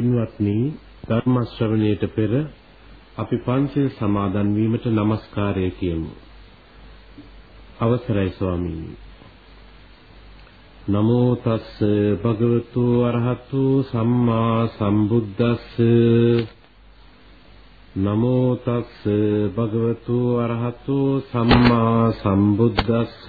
පින්වත්නි ධර්ම ශ්‍රවණයට පෙර අපි පංචශීල සමාදන් වීමට নমස්කාරය කියමු. අවසරයි ස්වාමීනි. නමෝ තස්ස භගවතු අරහතු සම්මා සම්බුද්දස්ස නමෝ තස්ස භගවතු අරහතු සම්මා සම්බුද්දස්ස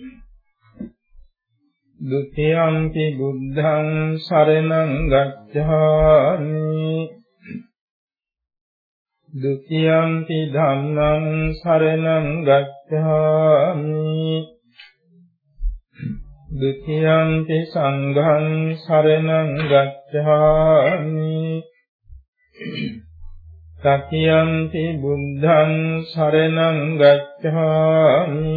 ဒ ුතියම්පි බුද්ධං සරණං ගච්ඡාමි ဒ ුතියම්පි ධම්මං සරණං ගච්ඡාමි ဒ ුතියම්පි සංඝං සරණං ගච්ඡාමි සතියම්පි බුද්ධං සරණං ගච්ඡාමි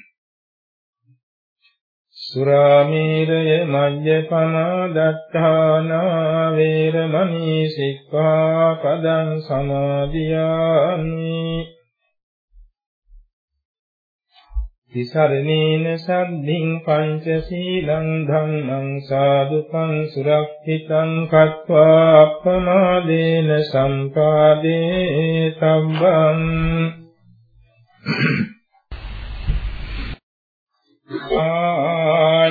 සුරාමීරය මජ්ජපමා දත්තානා වේරමණී සික්ඛාපදං සමාදියාමි. තිසරණේන සද්ධින් පංචශීලං ධම්මං සාදුකං සුරක්ෂිතං කତ୍වා අප්පමාදේන සම්පාදේ සම්බං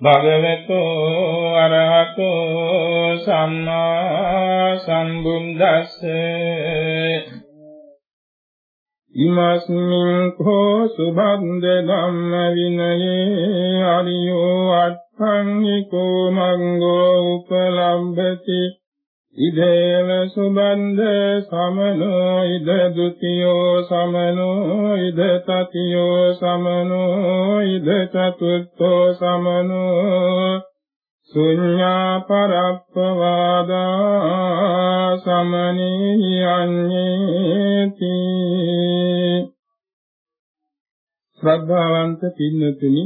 භගවතු අරහතෝ සම්මා සම්බුද්දස්ස. ඉමස්මින් කෝ සුභන්ද ධම්ම විනයේ අරියෝ අට්ඨංගිකෝ මංගෝ උපලම්භති. ඉදේව සුබන්ද සමනෝ ඉද ဒ ුතියෝ සමනෝ ඉද තතියෝ සමනෝ ඉද චතුත්ථෝ සමනෝ. සුඤ්ඤා පරප්පවාදා සමනී අඤ්ඤේති. ශ්‍රද්ධාවන්ත පින්නතුනි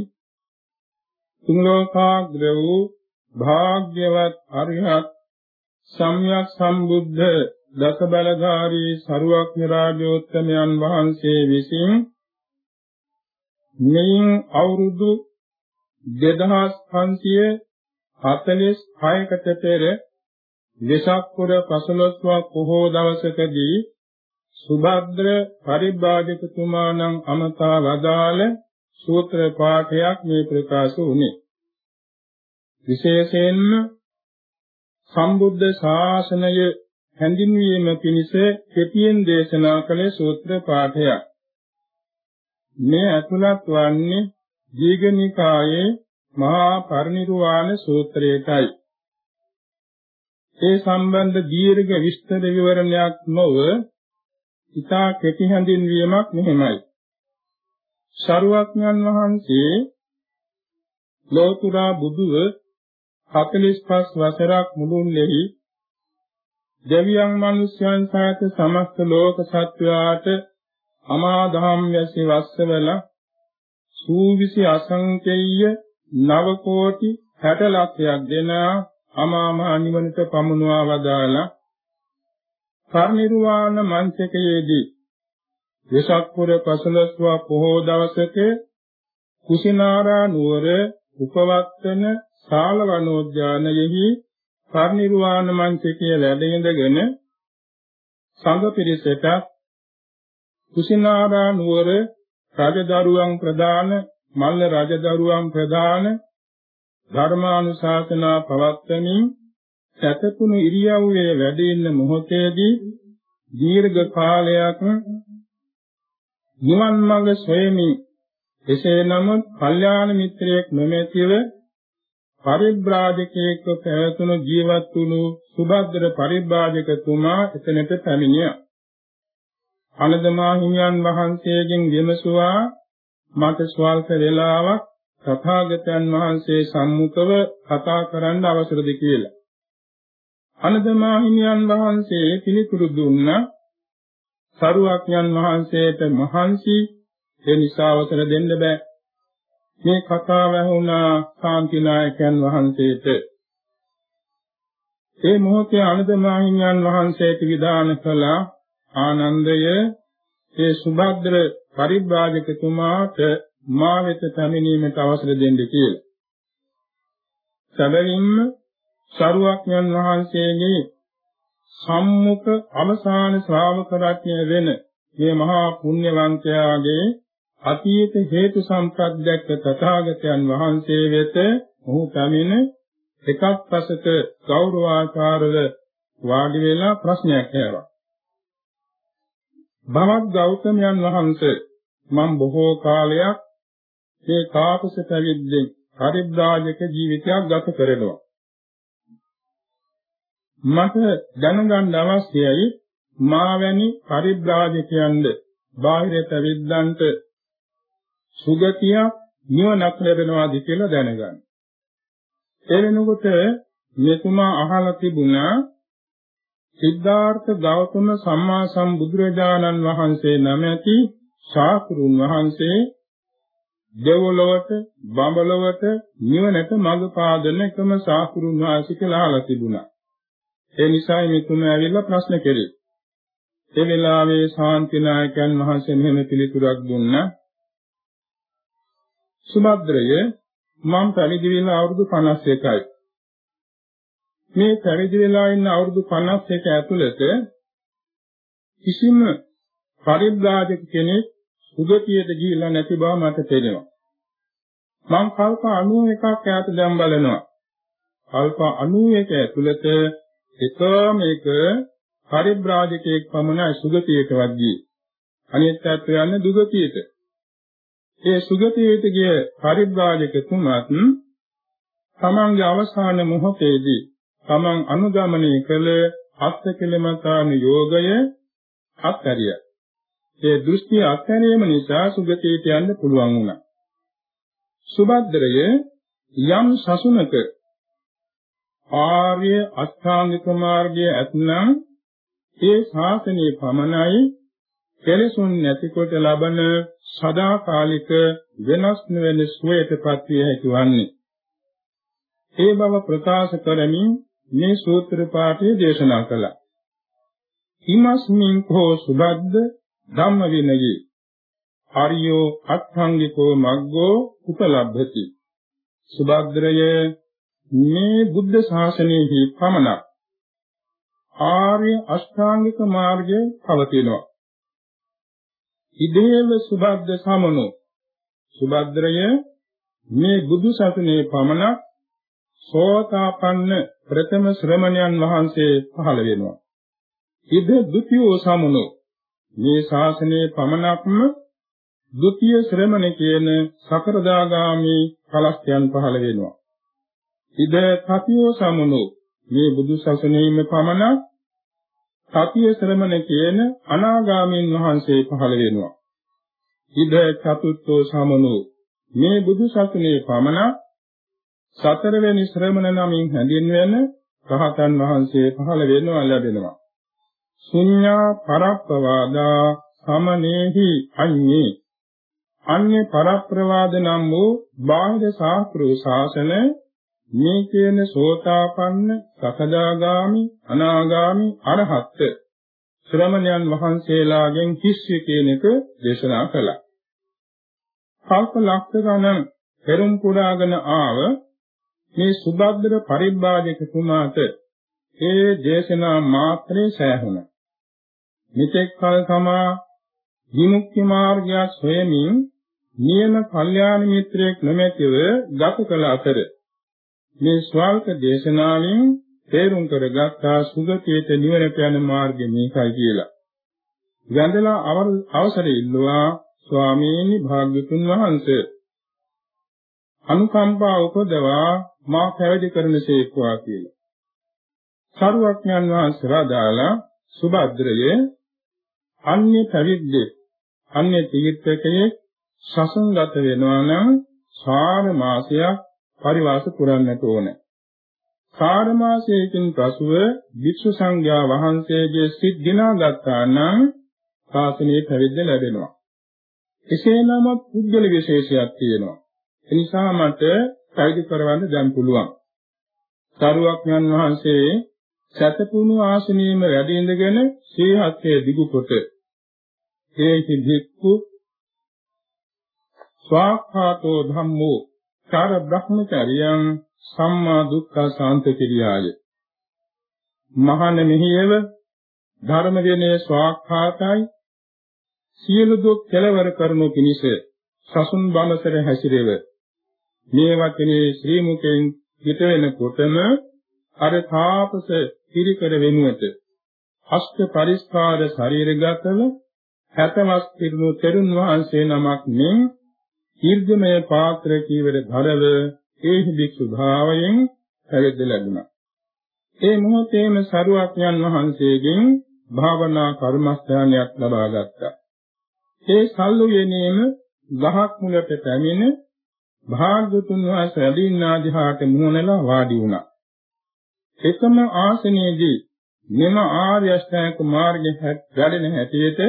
තුන් ලෝකාග්‍ර වූ භාග්‍යවත් අරිහත් සම්්‍යක් සම්බුද්ධ දස බලධාරී සරුවක්ඥ රාජෝත්තමයන් වහන්සේ විසින් මෙයින් අවුරුදු 2546කට පෙර වෙසක් පුර 15 වක පොහෝ දවසකදී සුභද්‍ර පරිබ්‍රාජකතුමාණන් අමතා වදාළ සූත්‍ර පාඨයක් මේ ප්‍රකාශ වුණේ. විශේෂයෙන්ම සම්බුද්ධ ශාසනය හැඳින්වීම පිණිස කෙටියෙන් දේශනා කළ සූත්‍ර පාඨයක්. මේ අතුලත් වන්නේ දීඝනිකායේ මහා පරිනිර්වාණ සූත්‍රයටයි. ඒ සම්බන්ධ දීර්ඝ විස්තර විවරණයක් නොව ඉතා කෙටි හැඳින්වීමක් මෙහිමයි. ශරුවක්ඥන් වහන්සේ ලෝතුරා බුදුව 45 වසරක් මුළුල්ලේහි දෙවියන් මිනිස්යන් සහිත සමස්ත ලෝක සත්වයාට අමා දහම් වැසි වස්සවල සූවිසි අසංකේය නව කෝටි 60 ලක්ෂයක් දෙන අමා මහ නිවනට පමුණවා වදාලා පරිනිර්වාණ මංචකයේදී වෙසක් පුර පසළොස්වක පොහෝ දවසක කුසිනාරා නුවර උපවත්තන ශාල වනෝද්‍යානයෙහි පරිනිර්වාණ මංචකයේ වැඩ ඉඳගෙන සංඝ පිරිසට කුසිනාරා නුවර රජදරුවන් ප්‍රදාන මල්ල රජදරුවන් ප්‍රදාන ධර්මානුශාසනා පවත්වමින් සැතපුණු ඉරියව්වේ වැඩ ඉන්න මොහොතේදී දීර්ඝ කාලයක් නිවන් මඟ සොයමින් එසේ නමුත් කල්යාණ මිත්‍රයෙක් නොමැතිව පරිබ්‍රාජකයෙක්ව පැවතුණු ජීවත් වුණු සුභද්‍ර පරිබ්‍රාජකතුමා එතනට පැමිණියා. අනදමා හිමියන් වහන්සේගෙන් විමසුවා මට ස්වල්ප වේලාවක් තථාගතයන් වහන්සේ සම්මුඛව කතා කරන්න අවසරද කියලා. අනදමා හිමියන් වහන්සේ පිළිතුරු දුන්නා සරුවක්ඥන් වහන්සේට මහන්සි ඒ නිසා අවසර දෙන්න බෑ මේ කතාව ඇහුණා ශාන්තිනායකයන් වහන්සේට. ඒ මොහොතේ අනදමාහිමියන් වහන්සේට විධාන කළ ආනන්දය ඒ සුභද්‍ර පරිබ්‍රාජකතුමාට මා වෙත පැමිණීමට අවසර දෙන්න කියලා. සැබවින්ම සරුවක්ඥන් වහන්සේගේ සම්මුඛ අවසාන ශ්‍රාවක රත්නය වෙන මේ මහා පුණ්‍යවන්තයාගේ අතීත හේතු සම්ප්‍රත් දැක්ක තථාගතයන් වහන්සේ වෙත ඔහු පැමිණ එකක් පසක ගෞරවාචාරව වාඩි වෙලා ප්‍රශ්නයක් ඇහුවා. භවත් ගෞතමයන් වහන්සේ මම බොහෝ කාලයක් මේ තාපස පැවිද්දෙන් පරිබ්‍රාජක ජීවිතයක් ගත කරනවා. මට දැනගන්න අවශ්‍යයි මා වැනි පරිබ්‍රාජකයන්ද බාහිර පැවිද්දන්ට සුගතියක් නිවනක් ලැබෙනවාද කියලා දැනගන්න. ඒ වෙනකොට මෙතුමා අහලා තිබුණා සිද්ධාර්ථ ගෞතම සම්මා සම්බුදුරජාණන් වහන්සේ නමැති ශාස්ත්‍රුන් වහන්සේ දෙව්ලොවට බඹලොවට නිවනට මඟ පාදන එකම ශාස්ත්‍රුන් වහන්සේ කියලා අහලා තිබුණා. ඒ නිසා මෙතුමා ඇවිල්ලා ප්‍රශ්න කෙරේ. ඒ වෙලාවේ ශාන්තිනායකයන් වහන්සේ මෙහෙම පිළිතුරක් දුන්නා. සුභද්‍රය මම පැවිදි වෙලා අවුරුදු 51යි. මේ පැවිදි වෙලා ඉන්න අවුරුදු 51 ඇතුළත කිසිම පරිබ්‍රාජක කෙනෙක් සුගතියට ගිහිල්ලා නැති බව මට තේරෙනවා. මම කල්ප 91ක් ඈත දැන් බලනවා. කල්ප 91 ඇතුළත එකම එක පරිබ්‍රාජකයෙක් පමණයි සුගතියටවත් ගියේ. අනිත් පැත්ත යන්නේ දුගතියට. ඒ සුගතියට ගිය පරිබ්‍රාජකතුමත් තමන්ගේ අවසාන මොහොතේදී තමන් අනුගමනය කළ අත්කලමතාන යෝගය අත්හැරිය. ඒ දෘෂ්ටි අත්හැරීම නිසා සුගතියට යන්න පුළුවන් වුණා. සුභද්‍රය යම් සසුනක ආර්ය අෂ්ටාංගික මාර්ගය ඇතනම් ඒ ශාසනයේ පමණයි කෙලෙසුන් නැතිකොට ලබන සදාකාලික වෙනස් නොවන සුවයටපත් විය හැකි වන්නේ. ඒ බව ප්‍රකාශ කරමින් මේ සූත්‍ර පාඨය දේශනා කළා. ඉමස්මින් කෝ සුබද්ද ධම්ම විනයේ ආර්යෝ අත්ංගිකෝ මග්ගෝ උපලබ්ධති. සුභද්‍රය මේ බුද්ධ ශාසනයෙහි පමණක් ආර්ය අෂ්ටාංගික මාර්ගය පවතිනවා. ඉදේම සුබද්ද සමනෝ. සුබද්දරය මේ බුදු සසුනේ පමණක් සෝතාපන්න ප්‍රථම ශ්‍රමණයන් වහන්සේ පහළ වෙනවා. ඉද ဒ ුතියෝ සමනෝ. මේ ශාසනයේ පමණක්ම ဒ ුතිය ශ්‍රමණ කියන සතරදාගාමි කලස්යන් පහළ වෙනවා. ඉද තතියෝ සමනෝ. මේ බුදු සසුනේම පමණක් තතිය ශ්‍රමණ කියන අනාගාමීන් වහන්සේ පහළ වෙනවා. ඉද චතුත්ථෝ සමනෝ මේ බුදු සසුනේ පමණක් සතරවෙනි ශ්‍රමණ නමින් හැඳින්වෙන රහතන් වහන්සේ පහළ වෙනවා ලැබෙනවා. ශුඤ්ඤා පරප්පවාදා සමනේහි අඤ්ඤේ අන්‍ය පරප්‍රවාද නම් වූ බාහිර ශාස්ත්‍ර ශාසන මේ කියන සෝතාපන්න සකදාගාමි අනාගාමි අරහත් ශ්‍රමණයන් වහන්සේලාගෙන් කිස්සි කියන එක දේශනා කළා. කල්ප ලක්ෂ ගණන් පෙරම් පුරාගෙන ආව මේ සුබද්දර පරිබ්බාජක තුමාට ඒ දේශනා මාත්‍රේ සෑහුණා. මෙතෙක් කල තමා විමුක්ති මාර්ගය සොයමින් නියම කල්යාණ මිත්‍රයෙක් නොමැතිව ගත කළ අතර මේ ස්වල්ප දේශනාවෙන් තේරුම් කරගත්තා සුගතියට නිවනට යන මාර්ගය මේකයි කියලා. වැඳලා අවසර ඉල්ලුවා ස්වාමීනි භාග්‍යතුන් වහන්සේ අනුකම්පා උපදවා මා පැවිදි කරනසේක්වා කියලා. සරුවඥන් වහන්සේ වදාලා සුභද්‍රයේ අන්‍ය පැවිද්දේ අන්‍ය තීර්ථකයේ සසංගත වෙනවා නම් සාර මාසයක් පරිවාස පුරන්නට ඕනේ. සාර මාසයකින් පසුව වික්ෂු සංඝයා වහන්සේගේ සිත් දිනා ගත්තා නම් ශාසනයේ පැවිද්ද ලැබෙනවා. එසේ නමුත් පුද්ගල විශේෂයක් තියෙනවා. එනිසා මට පැවිදි කරවන්න දැන් පුළුවන්. සරුවක්ඥන් වහන්සේ සතපුණු ආසනීයම වැඩ ඉඳගෙන ශ්‍රී හත්යේ දිගු කොට හේති භික්ඛු ස්වාඛාතෝ ධම්මෝ චාර බ්‍රහ්මචර්යං සම්මා දුක්ඛ සාන්ත කිරියාය. මහාන මෙහියව ධර්ම දිනේ ස්වාඛාතයි සියලු දුක් කෙලවර කරනු පිණිස සසුන් බඹසර හැසිරෙව මේ වචනේ ශ්‍රී මුකෙන් පිට වෙනකොටම අර තාපස පිරිකර වෙනුවට අෂ්ට පරිස්කාර ශරීරගතව හැතමස් පිරුණු තෙරුන් වහන්සේ නමක් මෙන් ඊර්ධමය පාත්‍ර කීවර ධරව ඒහි භික්ෂු භාවයෙන් පැවිද්ද ලැබුණා. ඒ මොහොතේම සරුවක්ඥන් වහන්සේගෙන් භාවනා කර්මස්ථානයක් ලබා ගත්තා. ඒ සල්ලු යෙනීම ගහක් මුලට පැමිණ භාග්‍යතුන් වහන්සේ ඇදින්නා දිහාට මුහුණලා වාඩි වුණා. එකම ආසනයේදී මෙම ආර්ය අෂ්ටාංග මාර්ගයේ වැඩෙන හැටියට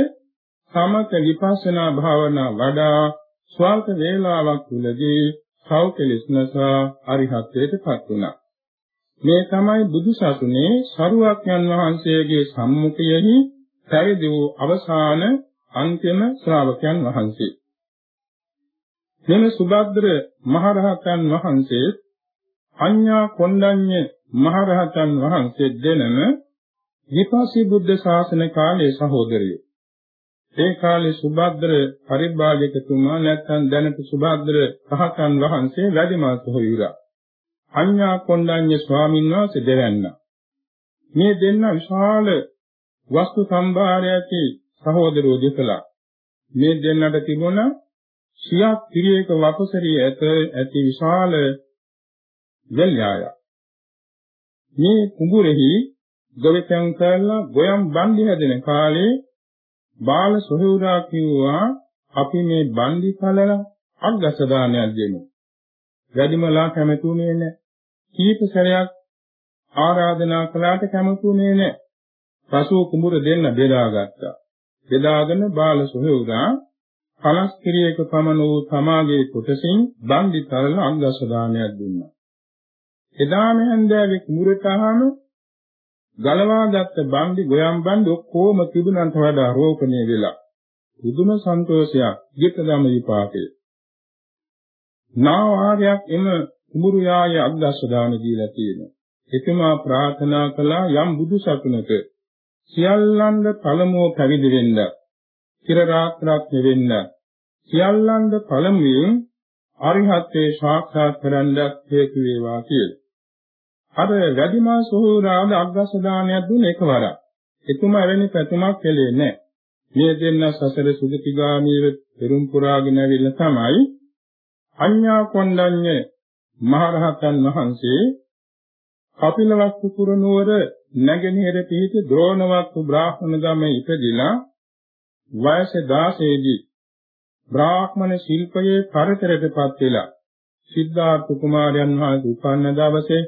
සමත විපස්සනා භාවනා වඩා ස්වල්ප වේලාවක් තුලදී සෞඛලස්නසා අරිහත්ත්වයටපත් වුණා. මේ තමයි බුදුසසුනේ සරුවක්ඥන් වහන්සේගේ සම්මුඛයෙහි පැවිදි වූ අවසාන අන්තිම ශ්‍රාවකයන් වහන්සේ. මෙම සුභද්‍ර මහරහතන් වහන්සේ අඤ්ඤා කොණ්ඩඤ්ඤ මහරහතන් වහන්සේ දෙනම විපස්සී බුද්ධ ශාසන කාලයේ සහෝදරයෝ. ඒ කාලේ සුභද්‍ර පරිබ්‍රාජකතුමා නැත්නම් දැනට සුභද්‍ර රහතන් වහන්සේ වැඩිමල් සොහොයුරා. අඤ්ඤා කොණ්ඩඤ්ඤ ස්වාමීන් වහන්සේ දෙවන්න. මේ දෙන්න විශාල වස්තු සම්භාරයකි සහෝදරයෝ දෙකලා. මේ දෙන්නට තිබුණා සියක් පිරියක වපසරිය ඇත ඇති විශාල දෙල්යාය. මේ කුඹුරෙහි ගොවිතැන් කරලා ගොයම් බන්දි හැදෙන කාලේ බාල සොහුරා කිව්වා අපි මේ බන්දි කලලා අග්ගස දානයක් දෙමු. වැඩිමලා කැමතුනේ නැහැ. කීප සැරයක් ආරාධනා කළාට කැමතුනේ නැහැ. පසු කුඹුර දෙන්න බෙදාගත්තා. බෙදාගෙන බාල සොහුරා කලස් කිරියක පමණ වූ සමාගයේ කොටසින් බන්දි කලලා අග්ගස දානයක් දුන්නා. එදාම හැන්දෑවේ කුඹුරට ආවම ගලවාගත්ත බන්දි ගොයම් බන්දි ඔක්කොම තිබුණන්ට වඩා රෝපණය වෙලා පුදුම සන්තෝෂයක් ගෙතදම විපාකේ නාවාරයක් එම කුඹුරු යාය අග්ගස්වදාන දීලා තියෙනවා. එතුමා ප්‍රාර්ථනා කළා යම් බුදු සසුනක සියල්ලන්ද පළමුව පැවිදි වෙන්න චිර රාත්‍රාක් වෙන්න සියල්ලන්ද පළමුවෙන් අරිහත්ත්වේ සාක්ෂාත් කරගන්න හේතු වේවා කියලා. අර වැඩිමා සෝහුරාද අග්ගසදානයක් දුන්න එකවරක්. එතුමා එවැනි පැතුමක් කෙලේ නැහැ. මේ දෙන්න සසර සුගතිගාමීව පෙරම් පුරාගෙන ඇවිල්ලා තමයි අඤ්ඤා කොණ්ඩඤ්ඤ මහරහතන් වහන්සේ කපිලවස්තු පුරනුවර නැගෙනහිර පිහිටි ද්‍රෝණවස්තු බ්‍රාහ්මණ ගමේ ඉපදිලා වයස 16 දී බ්‍රාහ්මණ ශිල්පයේ පරතරයටපත් වෙලා සිද්ධාර්ථ කුමාරයන් වහන්සේ උපන්න දවසේ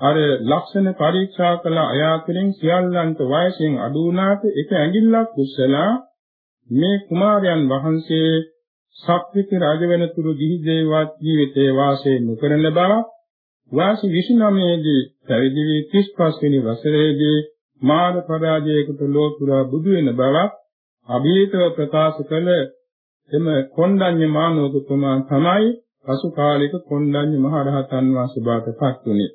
අර ලක්ෂණ පරීක්ෂා කළ අය අතරින් සියල්ලන්ට වයසින් අඩු වුණාට එක ඇඟිල්ලක් උස්සලා මේ කුමාරයන් වහන්සේ සක්විති රජ වෙනතුරු ගිහි දේවත් ජීවිතේ වාසය නොකරන බව වාසි 29 දී පැවිදි වී 35 වෙනි වසරේදී මාන පරාජයකට ලෝතුරා බුදු වෙන බවක් අභීතව ප්‍රකාශ කළ එම කොණ්ඩඤ්ඤ මානෝකතුමා තමයි පසු කාලික කොණ්ඩඤ්ඤ මහරහතන් වහන්සේ බවට පත් වුණේ.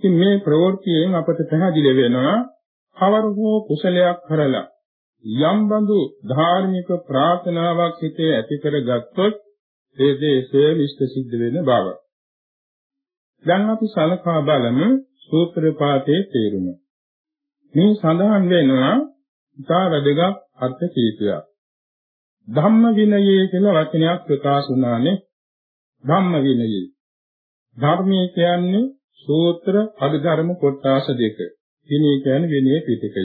ඉතින් මේ ප්‍රවෘත්තියෙන් අපට පැහැදිලි වෙනවා කවර හෝ කුසලයක් කරලා යම් බඳු ධාර්මික ප්‍රාර්ථනාවක් හිතේ ඇති කරගත්තොත් ඒ දේශේ ඉෂ්ට සිද්ධ වෙන බව. දැන් අපි සලකා බලමු සූත්‍ර පාඨයේ තේරුම. මේ සඳහන් වෙනවා ඉතා වැදගත් අර්ථ කීපයක්. ධම්ම විනයේ කියලා වචනයක් ප්‍රකාශ වුණානේ. ධම්ම විනයේ. ධර්මයේ කියන්නේ සූත්‍ර අභිධර්ම කොටාස දෙක. විනය කියන්නේ විනය පිටකය.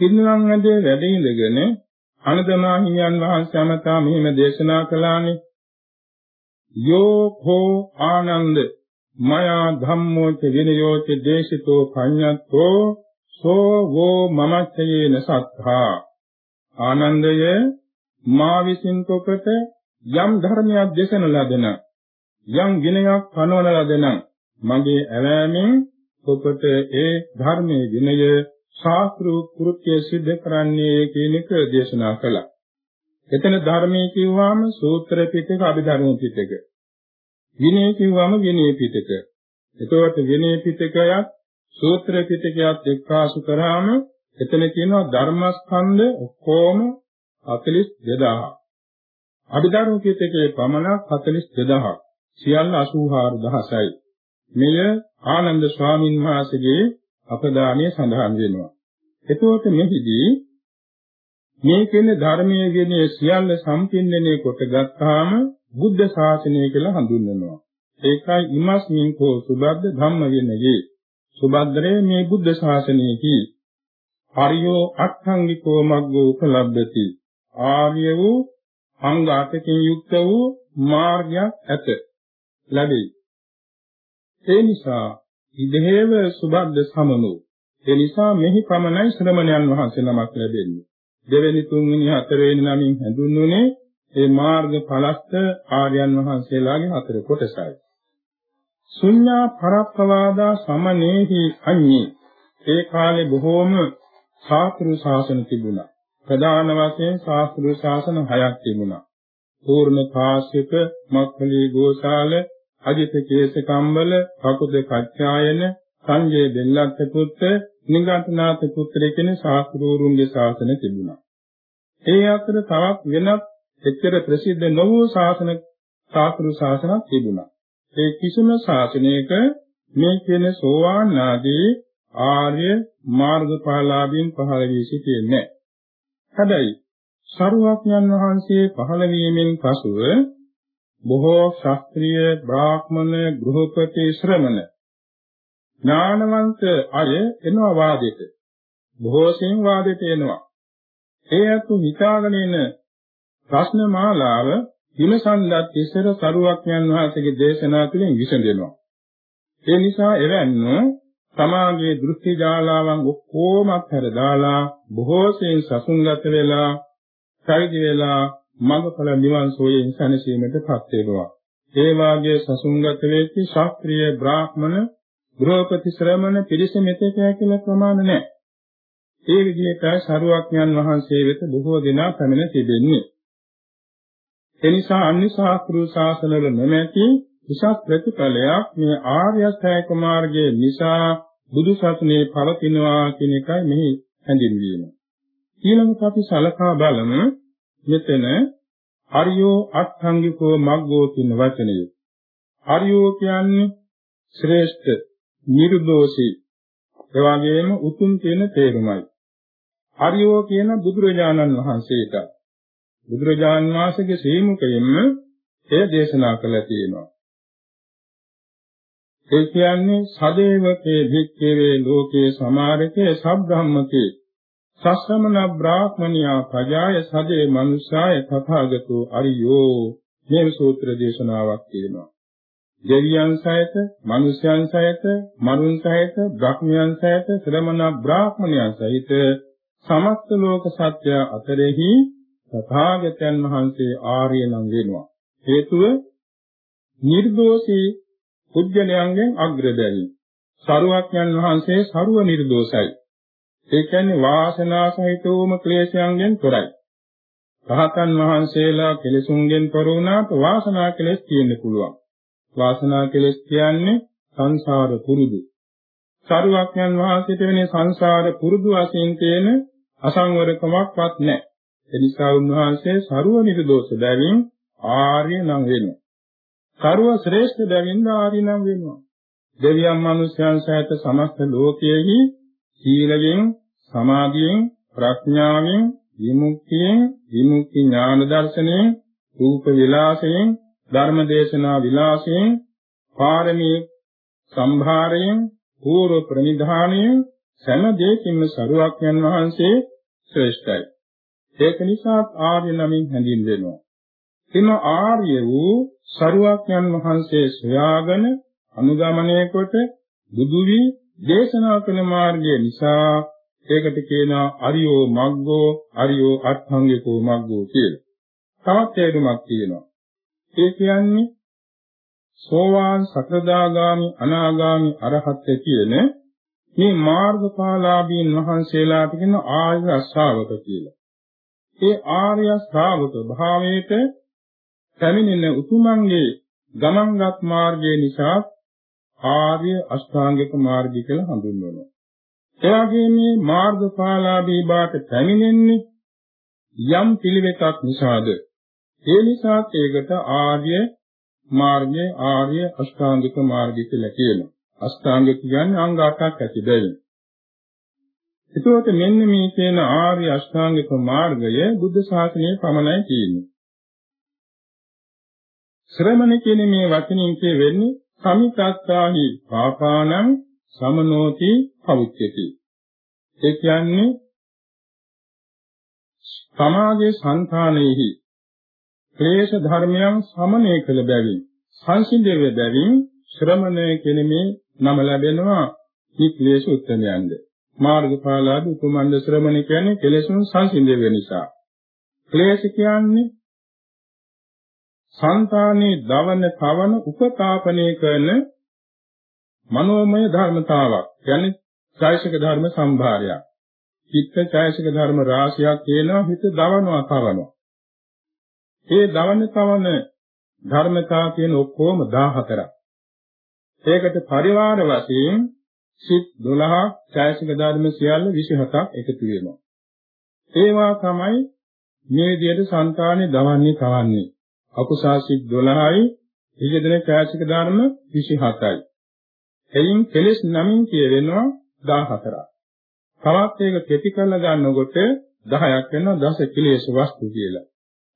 කින්නලන් ඇදේ වැඩ ඉඳගෙන අනදමා හිමියන් වහන්සේ අමතා මෙහිම දේශනා කළානේ. යෝ කෝ ආනන්ද මයා ධම්මෝච විනයෝච දේශිතෝ පඤ්ඤත්තෝ සෝ වෝ මමච්චයේන සත්තා ආනන්දය මා විසින් කොට යම් ධර්මයක් දේශන ලදන යම් විනයක් පනවන ලදන මගේ ඇවෑමෙන් ඔබට ඒ ධර්මයේ විනය ශාස්ත්‍රු කෘත්‍ය සිද්ධ කරන්නේ කියන එක දේශනා කළා. එතන ධර්මයේ කිව්වම සූත්‍ර පිටක අභිධර්ම පිටක. විනය කිව්වම විනය පිටක. එතකොට විනය පිටකයත් සූත්‍ර පිටකයත් එක්කාසු කරාම එතන කියනවා ධර්මස්කන්ධ ඔක්කොම 42000. අභිධර්ම පිටකයේ පමණක් 42000. සියල්ල 84000යි. මෙය ආනන්ද ස්වාමීන් වහන්සේගේ අපදානයේ සඳහන් වෙනවා. එතකොට මෙහිදී මේ කියන්නේ ධර්මයේ කියන්නේ සියල්ල සම්පින්නනේ කොට ගත්තාම බුද්ධ ශාසනය කියලා හඳුන්වනවා. ඒකයි ඉමස්මින් කෝ සුබද්ද ධම්ම විනයේ. සුබද්දරේ මේ බුද්ධ ශාසනයෙහි හරියෝ අට්ඨංගිකෝ මග්ගෝ උපලබ්ධති. ආර්ය වූ අංග අටකින් යුක්ත වූ මාර්ගයක් ඇත. ලැබේ. ඒ නිසා ඉදහේව සුබද්ද සමනෝ. ඒ නිසා මෙහි පමණයි ශ්‍රමණයන් වහන්සේ නමක් ලැබෙන්නේ. දෙවෙනි තුන්වෙනි හතරවෙනි නමින් හඳුන්වන්නේ ඒ මාර්ග ඵලස්ත ආර්යයන් වහන්සේලාගේ හතර කොටසයි. ශුඤ්ඤා පරප්පවාදා සමනේහි අඤ්ඤේ. ඒ කාලේ බොහෝම ශාස්ත්‍රීය ශාසන තිබුණා. ප්‍රධාන වශයෙන් ශාස්ත්‍රීය ශාසන හයක් තිබුණා. පූර්ණ කාශ්‍යප මක්ඛලී ගෝසාල අජිත කේස කම්බල කකුද කච්චායන සංජය දෙල්ලත් පුත්‍ර නිගණ්ඨනාථ පුත්‍ර කියන ශාස්ත්‍රෝරුන්ගේ ශාසන තිබුණා. ඒ අතර තවත් වෙනත් එච්චර ප්‍රසිද්ධ නොවූ ශාසන ශාස්ත්‍ර ශාසනක් තිබුණා. ඒ කිසිම ශාසනයක මේ කියන සෝවාන් ආදී ආර්ය මාර්ගඵලාභීන් පහළ වී සිටියේ නැහැ. හැබැයි සරුවක්ඥන් වහන්සේ පහළ වීමෙන් පසුව බොහෝ ශාස්ත්‍රීය බ්‍රාහ්මණ ගෘහපති ශ්‍රමණ ඥානවන්ත අය එනවා වාදෙට. බොහෝ සෙයින් වාදෙට එනවා. ඒ අතු හිතාගෙන ඉන ප්‍රශ්න මාලාව විමසන්නත් ඉස්සර සරුවක්යන් වහන්සේගේ දේශනා තුළින් විසඳෙනවා. ඒ නිසා එවැන්නෝ සමාගයේ දෘෂ්ටි ජාලාවන් ඔක්කොමත් හැර දාලා බොහෝ සෙයින් සසුන්ගත වෙලා සයිදි වෙලා මඟඵල නිවන් සෝයෙන් සැනසීමටපත් වෙනවා. ඒ වාගේ සසුන්ගත වෙච්ච ශාස්ත්‍රීය බ්‍රාහ්මණ ගෘහපති ශ්‍රමණ පිරිස මෙතෙක් කියලා ප්‍රමාණ නැහැ. ඒ විදිහට සරුවක්ඥන් වහන්සේ වෙත බොහෝ දෙනා පැමිණ තිබෙන්නේ. එනිසා අන්‍ය ශාස්ත්‍රීය ශාසනවල නොමැති විශස් ප්‍රතිඵලයක් මේ ආර්ය අෂ්ටාංග මාර්ගයේ නිසා බුදු සසුනේ පවතිනවා කියන එකයි මෙහි හැඳින්වීම. ඊළඟට අපි සලකා බලමු මෙතන හරියෝ අට්ඨංගිකෝ මග්ගෝ කියන වචනය. හරියෝ කියන්නේ ශ්‍රේෂ්ඨ, නිර්දෝෂී, එවාගෙම උතුම් කියන තේරුමයි. හරියෝ කියන බුදුරජාණන් වහන්සේට බුදුරජාණන් වහන්සේගේ ශ්‍රී මුඛයෙන්ම එය දේශනා කළා තියෙනවා. ඒ කියන්නේ සදේවකේ භික්ඛවේ ලෝකේ සමාරකේ සබ්‍රාහ්මකේ සස්සමන බ්‍රාහ්මණියා පජාය සදේ මනුෂ්‍යාය තථාගතෝ අරියෝ මේ සූත්‍ර දේශනාවක් තියෙනවා. දෙවියන් සහිත, මනුෂ්‍යයන් සහිත, මරුන් සහිත, බ්‍රහ්මයන් සහිත, ශ්‍රමණ බ්‍රාහ්මණයන් සහිත සමස්ත ලෝක සත්‍ය අතරෙහි තථාගතයන් වහන්සේ ආර්ය නම් වෙනවා. හේතුව නිර්දෝෂී පුජ්‍යලයන්ගෙන් අග්‍ර බැරි. සරුවක්ඥන් වහන්සේ සරුව නිර්දෝෂයි. ඒ කියන්නේ වාසනා සහිතවම ක්ලේශයන්ගෙන් තොරයි. රහතන් වහන්සේලා කෙලෙසුන්ගෙන් තොර වුණාට වාසනා කෙලෙස් තියෙන්න පුළුවන්. වාසනා කෙලෙස් කියන්නේ සංසාර පුරුදු. සරුවක්ඥන් වහන්සේට වෙන්නේ සංසාර පුරුදු වශයෙන් තියෙන අසංවරකමක්වත් නැහැ. ඒ නිසා උන්වහන්සේ සරුව නිර්දෝෂ බැවින් ආර්ය නම් වෙනවා. සරුව ශ්‍රේෂ්ඨ බැවින් ආර්ය නම් වෙනවා. දෙවියන් මනුෂ්‍යයන් සහිත සමස්ත ලෝකයේහි සීලයෙන්, සමාධියෙන්, ප්‍රඥාවෙන්, විමුක්තියෙන්, විමුක්ති ඥාන දර්ශනයෙන්, රූප විලාසයෙන්, ධර්ම දේශනා විලාසයෙන්, පාරමී සම්භාරයෙන්, පූර්ව ප්‍රනිධානයෙන් සෑම දෙයකින්ම සරුවක්යන් වහන්සේ ශ්‍රේෂ්ඨයි. ඒක නිසා ආර්ය නමින් හැඳින්වෙනවා. එම ආර්ය වූ සරුවක්යන් වහන්සේ සොයාගෙන අනුගමනය කොට බුදු වී දේශනා කළ මාර්ගය නිසා ඒකට කියනවා අරියෝ මග්ගෝ අරියෝ අට්ඨංගිකෝ මග්ගෝ කියලා. තවත් තේරුමක් තියෙනවා. ඒ කියන්නේ සෝවාන් සතරදාගාමි අනාගාමි අරහත් කියන මේ මාර්ගඵලාභීන් වහන්සේලාට කියන ආර්ය ශ්‍රාවක කියලා. ඒ ආර්ය ශ්‍රාවක භාවයට පැමිණෙන උතුමන්ගේ ගමන්ගත් මාර්ගය නිසා ආර්ය අෂ්ටාංගික මාර්ගය කියලා හඳුන්වනවා. එවාගේ මේ මාර්ගඵලාභී බාට පැමිණෙන්නේ යම් පිළිවෙතක් නිසාද. ඒ නිසා ඒකට ආර්ය මාර්ගය ආර්ය අෂ්ටාංගික මාර්ගය කියලා කියනවා. අෂ්ටාංගික කියන්නේ අංග 8ක් ඇති දෙයින්. එතකොට මෙන්න මේ කියන ආර්ය අෂ්ටාංගික මාර්ගය බුද්ධ ශාසනයේ පමණයි තියෙන්නේ. ශ්‍රමණ කියන මේ වචنين කියෙන්නේ සමිතත්තාහි පාපානං සමනෝති පවිච්චති. ඒ කියන්නේ තමාගේ సంతානෙහි ක්ලේශ ධර්මයන් සමනය කළ බැවින් සංසිඳෙව බැවින් ශ්‍රමණය කෙනීමේ නම ලැබෙනවා. මේ ක්ලේශ උත්තරයන්ද? මාර්ගඵලාදී උපමන්ද ශ්‍රමණ කියන්නේ කෙලෙසුන් සංසිඳෙව නිසා. ක්ලේශ කියන්නේ సంతානේ දවන පවන උපතාපනය කරන මනෝමය ධර්මතාවක් කියන්නේ චෛසික ධර්ම සම්භාරයක්. චිත්ත චෛසික ධර්ම රාශියක් තියෙනවා හිත දවනවා කවනවා. ඒ දවන කවන ධර්මතා කියන ඔක්කොම 14ක්. ඒකට පරිවාර වශයෙන් සිත් 12 චෛසික ධර්ම සියල්ල 27ක් එකතු වෙනවා. ඒවා තමයි මේ විදිහට సంతානේ දවන්නේ කවන්නේ. අකුසාසික 12යි විජදන ඡාසික ධර්ම 27යි. එයින් කෙලෙස් නමින් කියවෙනවා 14ක්. තවත් ඒක කෙටි කරලා ගන්නකොට 10ක් වෙනවා දස කෙලෙස් වස්තු කියලා.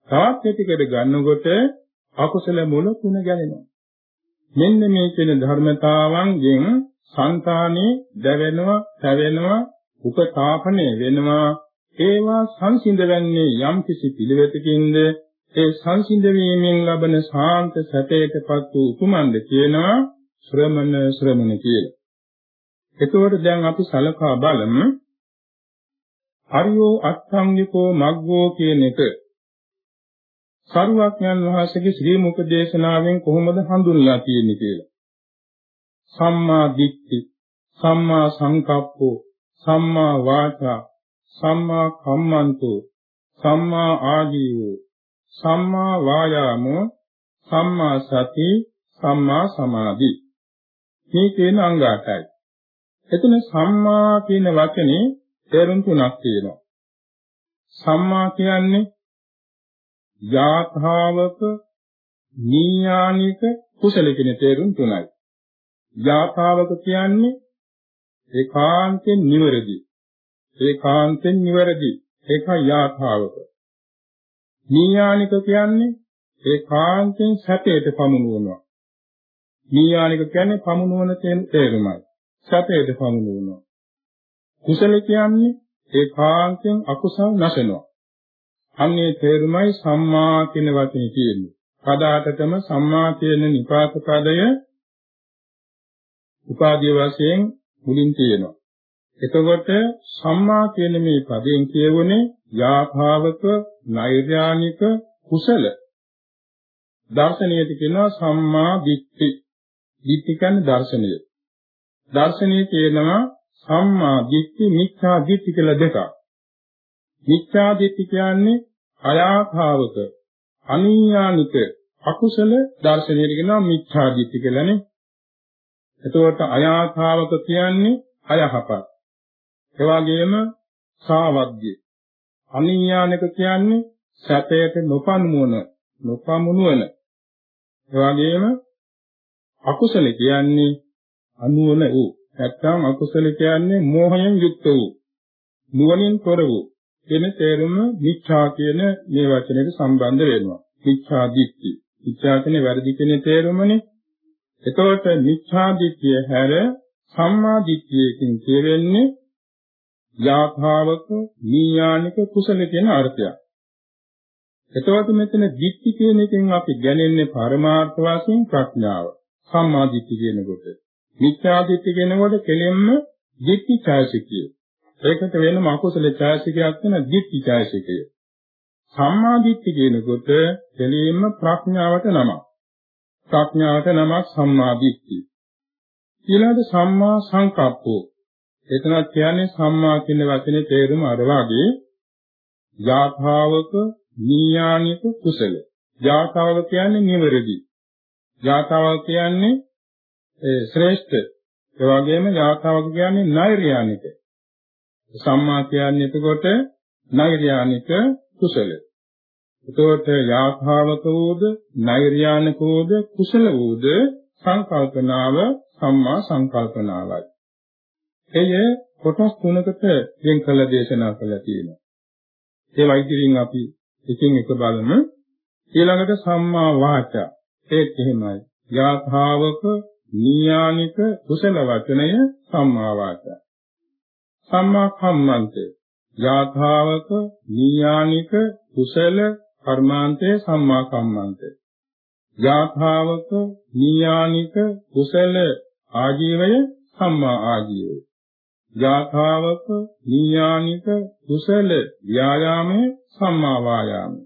තවත් කෙටි කර ගන්නකොට අකුසල මුල තුන ගැලෙනවා. මෙන්න මේ කියන ධර්මතාවන්ගෙන් సంతాනේ දැවෙනවා, පැවෙනවා, උපතාපණය වෙනවා. ඒවා සංසිඳවන්නේ යම් කිසි පිළිවෙතකින්ද ඒ සංසිඳ වීමෙන් ලබන ශාන්ත සැපයටපත් වූ උතුමන්ද කියනවා ශ්‍රමණ ශ්‍රමණ කියලා. එතකොට දැන් අපි සලකා බලමු හරියෝ අත්සංගිකෝ මග්ගෝ කියන එක සරුවක්ඥන් වහන්සේගේ ශ්‍රී මුඛ දේශනාවෙන් කොහොමද හඳුන්වලා තියෙන්නේ කියලා. සම්මා දිට්ඨි, සම්මා සංකප්පෝ, සම්මා වාචා, සම්මා කම්මන්තෝ, සම්මා ආජීවෝ, සම්මා වායාමෝ, සම්මා සති, සම්මා සමාධි. මේ කියන අංග 8යි. එතන සම්මා කියන වචනේ තේරුම් තුනක් තියෙනවා. සම්මා කියන්නේ යාථාවක නීයානික කුසල කියන තේරුම් තුනයි. යාථාවක කියන්නේ ඒකාන්තයෙන් නිවැරදි. ඒකාන්තයෙන් නිවැරදි. ඒක යාථාවක. නීයානික කියන්නේ ඒකාන්තයෙන් සැපයට පමුණුවනවා. නීයානික කියන්නේ පමුණුවන තේරුමයි. සැපයට පමුණුවනවා. කුසල කියන්නේ ඒකාන්තයෙන් අකුසල් නැසෙනවා. අන්නේ තේරුමයි සම්මා කියන වචනේ කියන්නේ. පදාටතම සම්මා කියන නිපාත පදය උපාදී වශයෙන් මුලින් තියෙනවා. එතකොට සම්මා කියන මේ පදයෙන් කියවුනේ යාභාවක නෛර්යානික කුසල දර්ශනීයට කියනවා සම්මා දිට්ඨි. දිට්ඨි කියන්නේ දර්ශනීය. දර්ශනීය කියනවා සම්මා දිට්ඨි මිච්ඡා දිට්ඨි කියලා දෙකක්. මිච්ඡා දිට්ඨි කියන්නේ අයාථාවක අනීයානික අකුසල දර්ශනයට කියනවා මිච්ඡා දිට්ඨි කියලානේ. එතකොට අයාථාවක කියන්නේ අයහපත්. ඒ වගේම සාවද්‍ය. අනීයානික කියන්නේ සැපයට නොපන්මුවන, නොපමුණුවන. ඒ වගේම අකුසල කියන්නේ අනුවන වූ. නැත්නම් අකුසල කියන්නේ මෝහයෙන් යුක්ත වූ. නුවණින් තොර වූ. කියන තේරුම මිච්ඡා කියන මේ වචනයට සම්බන්ධ වෙනවා. මිච්ඡා දිට්ඨි. මිච්ඡා කියන්නේ වැරදි කියන තේරුමනේ. එතකොට මිච්ඡා දිට්ඨිය හැර සම්මා දිට්ඨියකින් කියවෙන්නේ යාථාවක නීයානික කුසල කියන අර්ථයක්. එතකොට මෙතන දිට්ඨි කියන එකෙන් අපි ගැනෙන්නේ පරමාර්ථ වශයෙන් ප්‍රඥාව. සම්මා දිට්ඨි කියනකොට. මිච්ඡා දිට්ඨි කියනකොට කෙලෙම්ම දිට්ඨි ඡායසිකය. ඒකට වෙනම අකුසල ඡායසිකයක් වෙන දිට්ඨි ඡායසිකය. සම්මා දිට්ඨි කියනකොට දෙලින්ම ප්‍රඥාවට නමක්. ප්‍රඥාවට නමක් සම්මා දිට්ඨි. ඊළඟට සම්මා සංකප්පෝ. එතනත් කියන්නේ සම්මා කියන වචනේ තේරුම අර වාගේ යාථාවක නීයානික කුසල. යාථාවක කියන්නේ නිවැරදි. යාථාවක කියන්නේ ශ්‍රේෂ්ඨ. ඒ වගේම යාථාවක කියන්නේ නෛර්යානික. සම්මා කියන්නේ එතකොට නෛර්යානික කුසල. එතකොට යාථාවක වූද නෛර්යානික වූද කුසල වූද සංකල්පනාව සම්මා සංකල්පනාවයි. එය කොටස් තුනකට වෙන් කළ දේශනා කළා තියෙනවා. ඒ වයිතිරින් අපි එකින් එක බලමු. ඊළඟට සම්මා වාචා. ඒත් එහෙමයි. යාථාවක නීයානික කුසල වචනය සම්මා වාචා. සම්මා කම්මන්තේ යාථාවක නීයානික කුසල කර්මාන්තේ සම්මා කම්මන්තේ යාථාවක නීයානික කුසල ආජීවය සම්මා ආජීවය යාථාවක නීයානික කුසල ව්‍යායාමය සම්මා වායාමය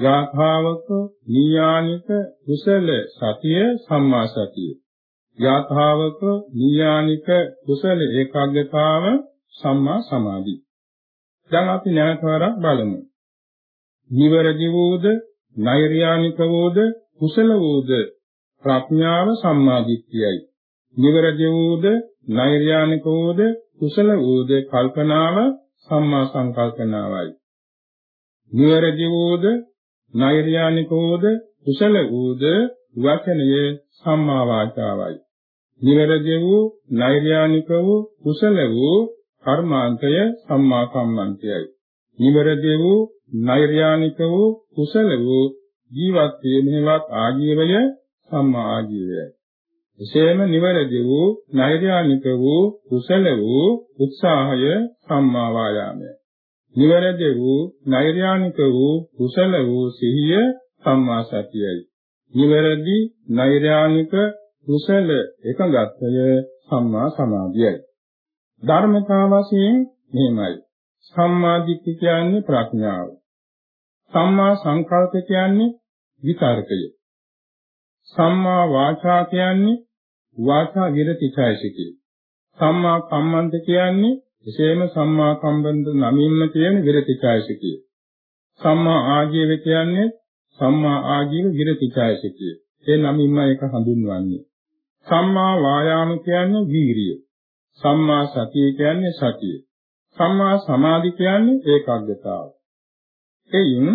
යාථාවක නීයානික කුසල සතිය සම්මා සතිය යාථාවක නීයානික කුසල ඒකාග්‍රතාව සම්මා සමාධි. දැන් අපි නැවත වරක් බලමු. නිවරදි වූද, නෛර්යානික වූද, කුසල වූද ප්‍රඥාව සම්මාදිට්ඨියයි. නිවරදි වූද, නෛර්යානික වූද, කුසල වූද කල්පනාව සම්මා සංකල්පනාවයි. නිවරදි වූද, නෛර්යානික වූද, කුසල වූද වචනයේ සම්මා වාචාවයි. නිවැරදි වූ, නෛර්යානික වූ, කුසල වූ කර්මාන්තය සම්මා කම්මන්තයයි. නිවැරදි වූ, නෛර්යානික වූ, කුසල වූ ජීවත් වීමේවත් ආජීවය සම්මා ආජීවයයි. එසේම නිවැරදි වූ නෛර්යානික වූ කුසල වූ උත්සාහය සම්මා වායාමය. නිවැරදි වූ නෛර්යානික වූ කුසල වූ සිහිය සම්මා සතියයි. නිවැරදි නෛර්යානික කුසල එකඟත්වය සම්මා සමාධියයි. ධර්මතා වශයෙන් මෙහිමයි. සම්මා දිට්ඨිය කියන්නේ ප්‍රඥාව. සම්මා සංකල්ප කියන්නේ විතරකය. සම්මා වාචා කියන්නේ වාචා විරති ඡායසිකය. සම්මා කම්මන්ත කියන්නේ එසේම සම්මා කම්බන්ත නමින්ම කියන විරති ඡායසිකය. සම්මා ආජීව කියන්නේ සම්මා ආජීව විරති ඡායසිකය. ඒ නමින්ම ඒක හඳුන්වන්නේ. සම්මා වායාම කියන්නේ වීරිය. සම්මා සතිය කියන්නේ සතිය. සම්මා සමාධි කියන්නේ ඒකාග්‍රතාව. එයින්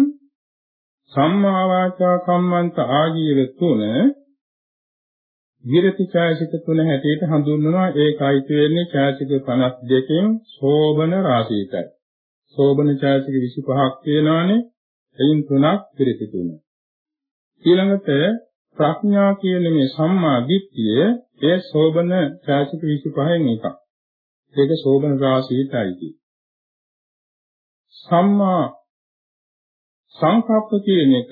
සම්මා වාචා කම්මන්ත ආජීව තුන විරති ඡායසික තුන හැටියට හඳුන්වනවා ඒකයි කියන්නේ ඡායසික 52කින් සෝබන රාශියටයි. සෝබන ඡායසික 25ක් තියෙනවානේ. එයින් තුනක් විරති තුන. ඊළඟට ප්‍රඥා කියන මේ සම්මා දිට්ඨිය ඒ සෝබන ඡායසික 25න් එකක්. ඒක සෝබන රාශියටයි. සම්මා සංකප්ප කියන එක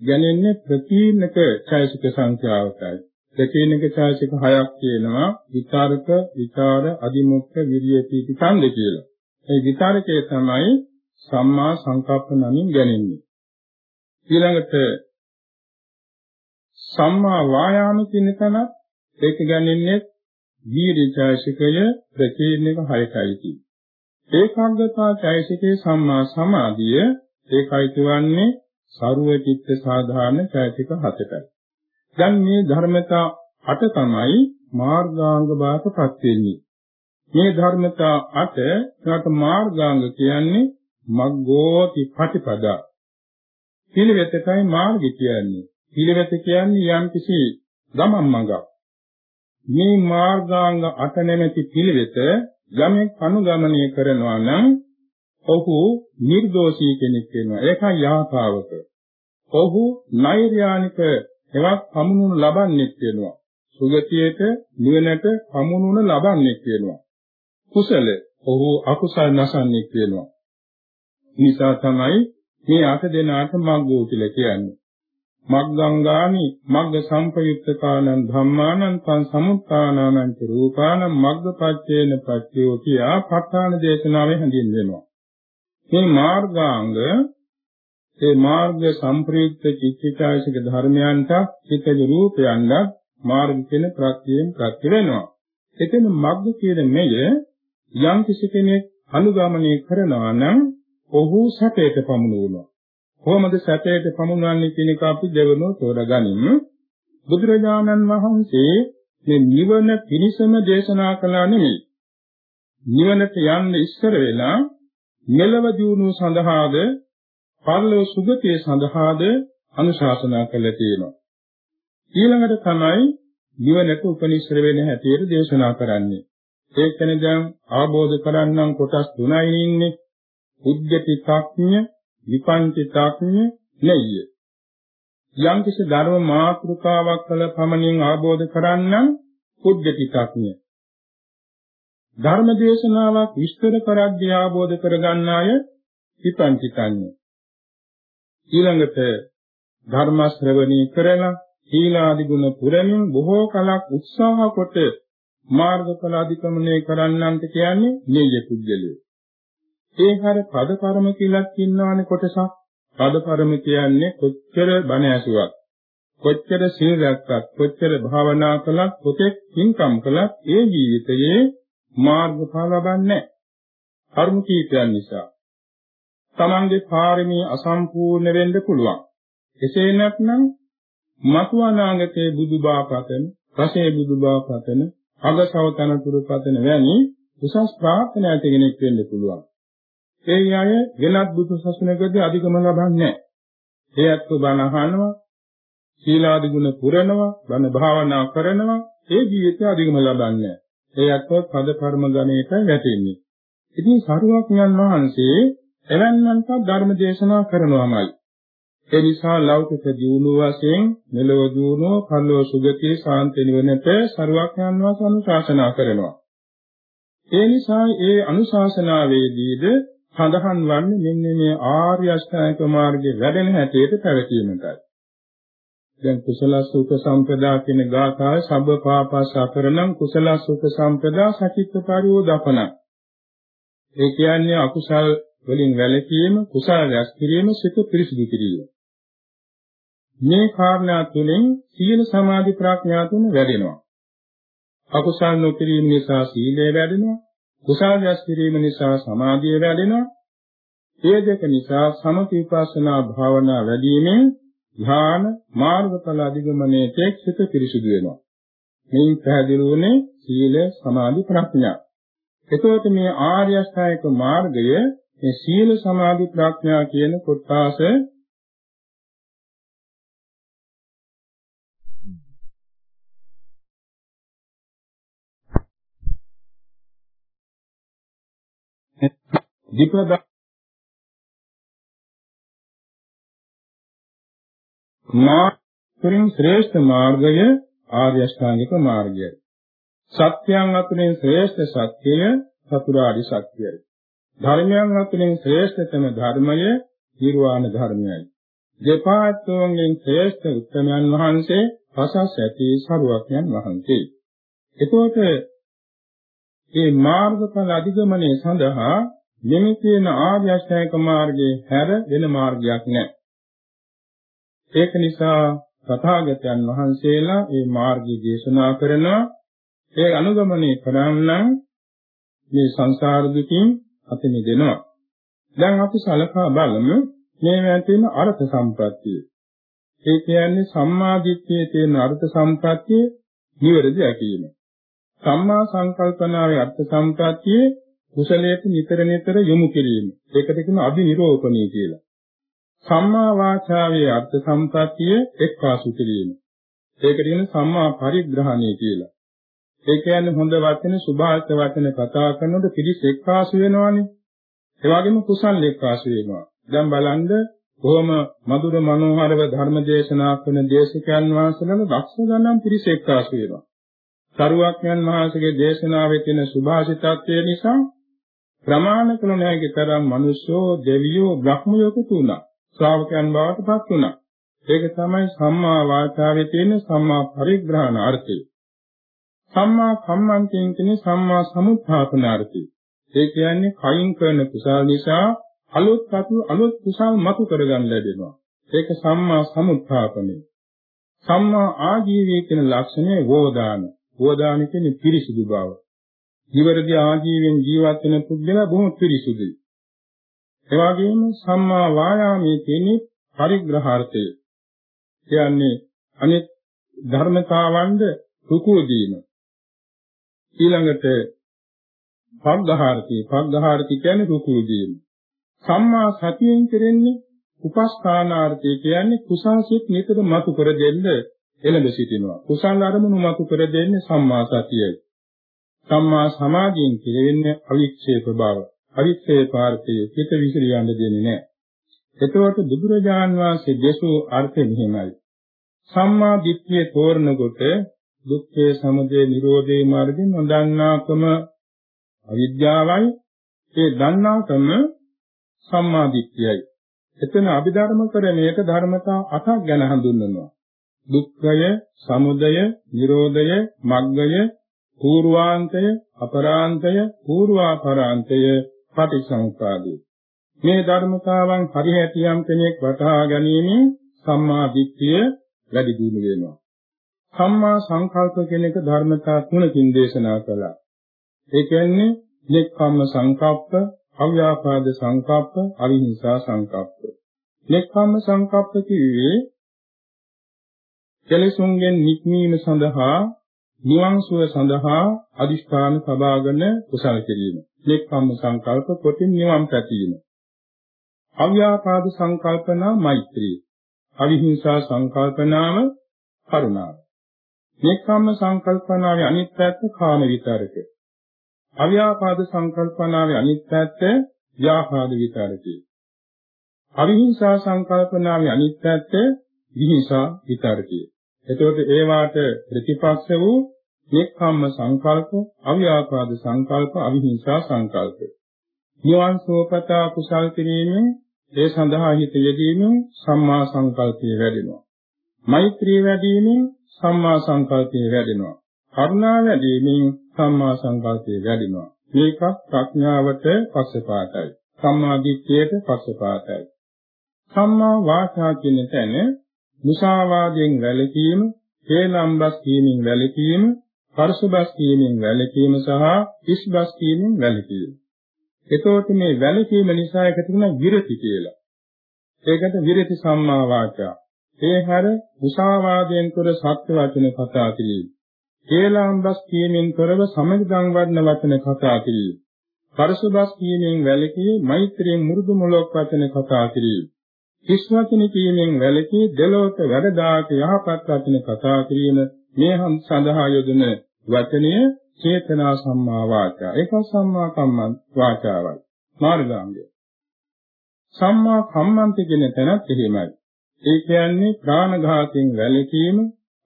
ගැනෙන්නේ ප්‍රකීර්ණක ඡායසික සංඛ්‍යාවකයි. ප්‍රකීර්ණක ඡායසික හයක් තියෙනවා විචාරක, විචාර, අදිමුක්ඛ, විරිය, පීති, ඡන්ද කියලා. මේ විචාරකයේ තමයි සම්මා සංකප්ප නමින් ගැනෙන්නේ. ඊළඟට සම්මා වායාම කියන තැන ඒක ගැනෙන්නේ වීර්ය ඡායසිකය ප්‍රකීර්ණක හයකයි තියෙන්නේ. ඒකාග්‍රතා ඡායසිකේ සම්මා සමාධිය ඒකයි කියන්නේ සරුව චිත්ත සාධාරණ ඡායසික හතටයි. දැන් මේ ධර්මතා අට තමයි මාර්ගාංග බාටපත් වෙන්නේ. මේ ධර්මතා අට කට මාර්ගාංග කියන්නේ මග්ගෝති පටිපදා. පිළිවෙතයි මාර්ගය කියන්නේ. පිළිවෙත කියන්නේ යම්කිසි ගමන් මඟක්. මේ මාර්ගාංග අට නැමැති පිළිවෙත යමෙක් අනුගමනය කරනවා නම් ඔහු නිර්දෝෂී කෙනෙක් වෙනවා. ඒකයි යාපාවක. ඔහු නෛර්යානික එවක් පමුණුන ලබන්නේක් වෙනවා. සුගතියට නිවනට පමුණුන ලබන්නේක් වෙනවා. කුසල ඔහු අකුසල් නැසන්නේක් වෙනවා. නිසා තමයි මේ අට දෙනාට මග්ගෝ කියලා කියන්නේ. මග්ගංගානි මග්ග සම්පයුක්තකානං ධම්මානං තං සමුත්ථානානං ච රූපානං මග්ගපච්චේන පච්චයෝ කියා ප ဋ ාණ දේශනාවේ හැඳින්වෙනවා. මේ මාර්ගාංග ඒ මාර්ග සම්ප්‍රයුක්ත චිත්තචෛසික ධර්මයන්ට චිත්තජ රූපයන්ට මාර්ග කියන ප්‍රත්‍යයෙන් ප්‍රත්‍ය වෙනවා. එතන මග්ග කියන මෙය යම් කිසි කෙනෙක් අනුගමනය කරනවා නම් ඔහු සැපයට පමුණුවනවා. කොහොමද සැපයට පමුණවන්නේ කියන එක අපි දෙවනෝ තෝරගනිමු. බුදුරජාණන් වහන්සේ මේ නිවන පිණිසම දේශනා කළා නෙමෙයි. නිවනට යන්න ඉස්සර වෙලා මෙලව දියුණුව සඳහාද පරලෝ සුගතිය සඳහාද අනුශාසනා කළා තියෙනවා. ඊළඟට තමයි නිවනට උපනිශ්‍ර වෙන හැටියට දේශනා කරන්නේ. ඒ කියන්නේ දැන් ආબોධ කරන්නම් කොටස් තුනයි ඉන්නේ. උද්‍යති ත්‍ක්ඥ, විපංචි ත්‍ක්ඥ, නෙය්‍ය. යම් කිසි ධර්ම මාතෘකාවක් කළ පමණින් ආબોධ කරන්නම් උද්‍යති ත්‍ක්ඥ. ධර්ම දේශනාවක් විස්තර කරද්දී ආબોධ කරගන්න අය විපංචි ත්‍ක්ඥ. ඊළඟට ධර්ම ශ්‍රවණී කරලා සීලාදි ගුණ පුරමින් බොහෝ කලක් උත්සාහ කොට මාර්ගඵල අධිකමනය කරන්නන්ට කියන්නේ නෙය්‍ය පුද්ගලයෝ. ඒ හර පදපරම කියලා කියනවානේ කොටසක්. පදපරම කියන්නේ කොච්චර බණ ඇසුවක්, කොච්චර සීල රැක්කත්, කොච්චර භාවනා කළත්, කොතෙක් පින්කම් කළත් ඒ ජීවිතයේ මාර්ගඵල ලබන්නේ නැහැ. කර්ම කීපයන් නිසා. තමන්ගේ පාරමී අසම්පූර්ණ වෙන්න පුළුවන්. එසේ නැත්නම් මතු අනාගතයේ බුදුබා පතන, රසේ බුදුබා පතන, අගසව තනතුරු පතන වැනි උසස් ප්‍රාර්ථනා ඇති කෙනෙක් වෙන්න පුළුවන්. ඒ අය වෙනත් බුදු සසුනකදී අධිකම ලබන්නේ නැහැ. ඒ අත්ව බණ අහනවා, සීලාදි ගුණ පුරනවා, බණ භාවනා කරනවා, ඒ ජීවිතය අධිකම ලබන්නේ ඒ අත්ව පද කර්ම ගණයට වැටෙන්නේ. ඉතින් සරුවක්ඥන් වහන්සේ එවන්නන්ට ධර්ම දේශනා කරනවාමයි. ඒ නිසා ලෞකික දියුණුව වශයෙන් මෙලොව දියුණුව, පරලොව සුගතිය, ශාන්ති නිවනට සරුවක් යනවා අනුශාසනා කරනවා. ඒ නිසා ඒ අනුශාසනාවේදීද සඳහන් වන්නේ මෙන්න මේ ආර්ය අෂ්ටාංගික මාර්ගයේ වැඩෙන හැටියට පැවතීමටයි. දැන් කුසල සුඛ සම්පදා කියන ගාථාවේ සබ්බ පාපස් අපරණං කුසල සුඛ සම්පදා සචිත්ත පරිෝදපන. ඒ කියන්නේ අකුසල් වලින් වැළකීම, කුසල රැස් කිරීම, සිත පිරිසිදු කිරීම. මේ කාරණා තුළින් සීල සමාධි ප්‍රඥා තුන වැඩෙනවා. අකුසල් නොකිරීම නිසා සීලය වැඩෙනවා. කුසල් රැස් කිරීම නිසා සමාධිය වැඩෙනවා. ඒ දෙක නිසා සමථ විපස්සනා භාවනා වැඩිමෙන් ධ්‍යාන මාර්ගඵල අධිගමනයේ තේක්ෂිත පිරිසුදු වෙනවා. මේ පැහැදිලි වුණේ සීල සමාධි ප්‍රඥා. එතකොට මේ ආර්ය අෂ්ටායක මාර්ගය මේ සීල සමාධි ප්‍රඥා කියන කොටස විපද මාර්ගයෙන් ශ්‍රේෂ්ඨ මාර්ගය ආර්ය අෂ්ටාංගික මාර්ගයයි. සත්‍යයන් අතරින් ශ්‍රේෂ්ඨ සත්‍යය චතුරාර්ය සත්‍යයයි. ධර්මයන් අතරින් ශ්‍රේෂ්ඨතම ධර්මය නිර්වාණ ධර්මයයි. දෙපාත්වයෙන් ශ්‍රේෂ්ඨ උත්තමයන් වහන්සේ පසස් ඇති සරුවක්යන් වහන්සේ. එතකොට මේ මාර්ගඵල අධිගමනයේ සඳහා මෙමෙ කියන ආර්ය අෂ්ටාංගික මාර්ගයේ හැර වෙන මාර්ගයක් නැහැ. ඒක නිසා තථාගතයන් වහන්සේලා මේ මාර්ගය දේශනා කරනවා ඒ අනුගමනය කරනම් මේ සංසාර දුකින් අපි මිදෙනවා. දැන් අපි සලකා බලමු මේ තියෙන අර්ථ සම්ප්‍රත්‍යය. ඒ කියන්නේ සම්මා දිට්ඨියේ තියෙන අර්ථ සම්ප්‍රත්‍යය නිවැරදි ඇකීම. සම්මා සංකල්පනාවේ අර්ථ සම්ප්‍රත්‍යයේ කුසලයට නිතර නිතර යොමු කිරීම. ඒකට කියන අභිනිරෝපණී කියලා. සම්මා වාචාවේ අර්ථ සම්ප්‍රත්‍යය එක්වාසු කිරීම. ඒකට කියන සම්මා පරිග්‍රහණය කියලා. ඒ කියන්නේ හොඳ වචන, සුභාර්ථ වචන කතා කරනකොට පිළිස් එක්වාසු වෙනවානේ. ඒ වගේම කුසල් එක්වාසු වෙනවා. දැන් බලන්න කොහොම මధుර මනෝහරව ධර්ම දේශනා කරන දේශකයන් වහන්සේලා දක්ෂ ගණන් පිළිස් එක්වාසු වෙනවා. සරුවක්ඥන් වහන්සේගේ දේශනාවේ තියෙන සුභාසිතත්වය නිසා ප්‍රමාණ කළ නොහැකි තරම් මිනිස්සෝ දෙවියෝ බ්‍රහ්මයෝ තුනක් ශ්‍රාවකයන් බවට පත් වුණා. ඒක තමයි සම්මා වාචාවේ තියෙන සම්මා පරිග්‍රහණ අර්ථය. සම්මා කම්මන්තයෙන් කියන්නේ සම්මා සමුත්ථාපන අර්ථය. ඒ කියන්නේ කයින් කරන කුසල නිසා අලුත් අතු අලුත් කුසල් මතු කරගන්න ලැබෙනවා. ඒක සම්මා සමුත්ථාපනයි. සම්මා ආජීවයේ කියන ලක්ෂණය වෝදාන. වෝදාන කියන්නේ පිරිසිදු බව. නිවැරදි ආජීවයෙන් ජීවත් වෙන පුද්ගලයා බොහොම පිරිසිදුයි. ඒ වගේම සම්මා වායාමයේ තියෙන පරිග්‍රහාර්ථය. කියන්නේ අනිත් ධර්මතාවන්ද සුකු දීම. ඊළඟට පග්ගහාර්ථය. පග්ගහාර්ථය කියන්නේ සුකු දීම. සම්මා සතියෙන් කෙරෙන්නේ උපස්ථානාර්ථය කියන්නේ කුසාසිත නිතර මතු කර දෙන්න එළඹ සිටිනවා. කුසල අරමුණු මතු කර දෙන්නේ සම්මා සතියයි. සම්මා සමාධියෙන් කෙරෙන්නේ අවික්ෂේප බව. අවිච්ඡේ පාර්ථයේ පිට විසිරී යන්න දෙන්නේ නැහැ. එතකොට බුදුරජාන් වහන්සේ දේශෝ අර්ථය මෙහිමයි. සම්මා දිට්ඨියේ තෝරන කොට දුක්ඛේ සමුදය නිරෝධේ මාර්ගෙන් නොදන්නාකම අවිද්‍යාවයි ඒ දන්නාකම සම්මා දිට්ඨියයි. එතන අභිධර්ම කරණයක ධර්මතා අටක් ගැන හඳුන්වනවා. දුක්ඛය, සමුදය, නිරෝධය, මග්ගය, పూర్වාන්තය, අපරාන්තය, పూర్වාපරාන්තය පටිච්චසමුප්පාදේ. මේ ධර්මතාවන් පරිහැටියම් කෙනෙක් වටහා ගැනීමෙන් සම්මා දිට්ඨිය වැඩි දියුණු වෙනවා. සම්මා සංකල්ප කෙනෙක් ධර්මතා තුනකින් දේශනා කළා. ඒ කියන්නේ නෙක්ඛම්ම සංකප්ප, අව්‍යාපාද සංකප්ප, අවිහිංසා සංකප්ප. නෙක්ඛම්ම සංකප්ප කිව්වේ කෙලෙසුන්ගෙන් නික්මීම සඳහා නිවන් සුව සඳහා අදිෂ්ඨාන සබාගෙන කුසල කිරීම. නෙක්ඛම්ම සංකල්ප කොටින් නිවන් පැතීම. අව්‍යාපාද සංකල්පනා මෛත්‍රිය. අවිහිංසා සංකල්පනාව කරුණාව. නෙක්ඛම්ම සංකල්පනාවේ අනිත් පැත්ත කාම විතරක. අව්‍යාපාද සංකල්පනාවේ අනිත් පැත්ත ව්‍යාපාද විතරකේ. අවිහිංසා සංකල්පනාවේ අනිත් පැත්ත විහිංසා විතරකය. එතකොට ඒ වාට ප්‍රතිපක්ෂ වූ එක්කම්ම සංකල්ප, අව්‍යාපාද සංකල්ප, අවිහිංසා සංකල්ප. නිවන් සෝපතා කුසල් කිරීමෙන් ඒ සඳහා හිත යෙදීමෙන් සම්මා සංකල්පය වැඩෙනවා. මෛත්‍රී වැඩිවීමෙන් සම්මා සංකල්පය වැඩෙනවා. කරුණා වැඩිවීමෙන් සම්මා සංකල්පය වැඩෙනවා. මේක ප්‍රඥාවට පස්සපාතයි. සම්මා දිට්ඨියට පස්සපාතයි. සම්මා වාචා කියන තැන මුසාවාදයෙන් වැළකීම, හේලම්බස් කීමෙන් වැළකීම, පරසබස් කීමෙන් වැළකීම සහ ඉස්බස් කීමෙන් වැළකීම. එතකොට මේ වැළකීම නිසා එකතු වෙන විරති කියලා. ඒකට විරති සම්මා වාචා. ඒ හැර මුසාවාදයෙන් තොර සත්‍ය වචන කතා කිරීම. හේලම්බස් කීමෙන් තොරව සමගදම් වඩන වචන කතා කිරීම. පරසබස් කීමෙන් වැළකී මෛත්‍රියෙන් මුරුදු මොලොක් වචන කතා කිරීම. කිස් වචන කීමෙන් වැළකී දෙලොවට වැඩදාක යහපත් වචන කතා කිරීම මේ සඳහා යොදන වචනය චේතනා සම්මා වාචා. ඒක සම්මා කම්මන්ත වාචාවයි. මාර්ගාංගය. සම්මා කම්මන්ත කියන තැනත් එහෙමයි. ඒ කියන්නේ ප්‍රාණඝාතයෙන් වැළකීම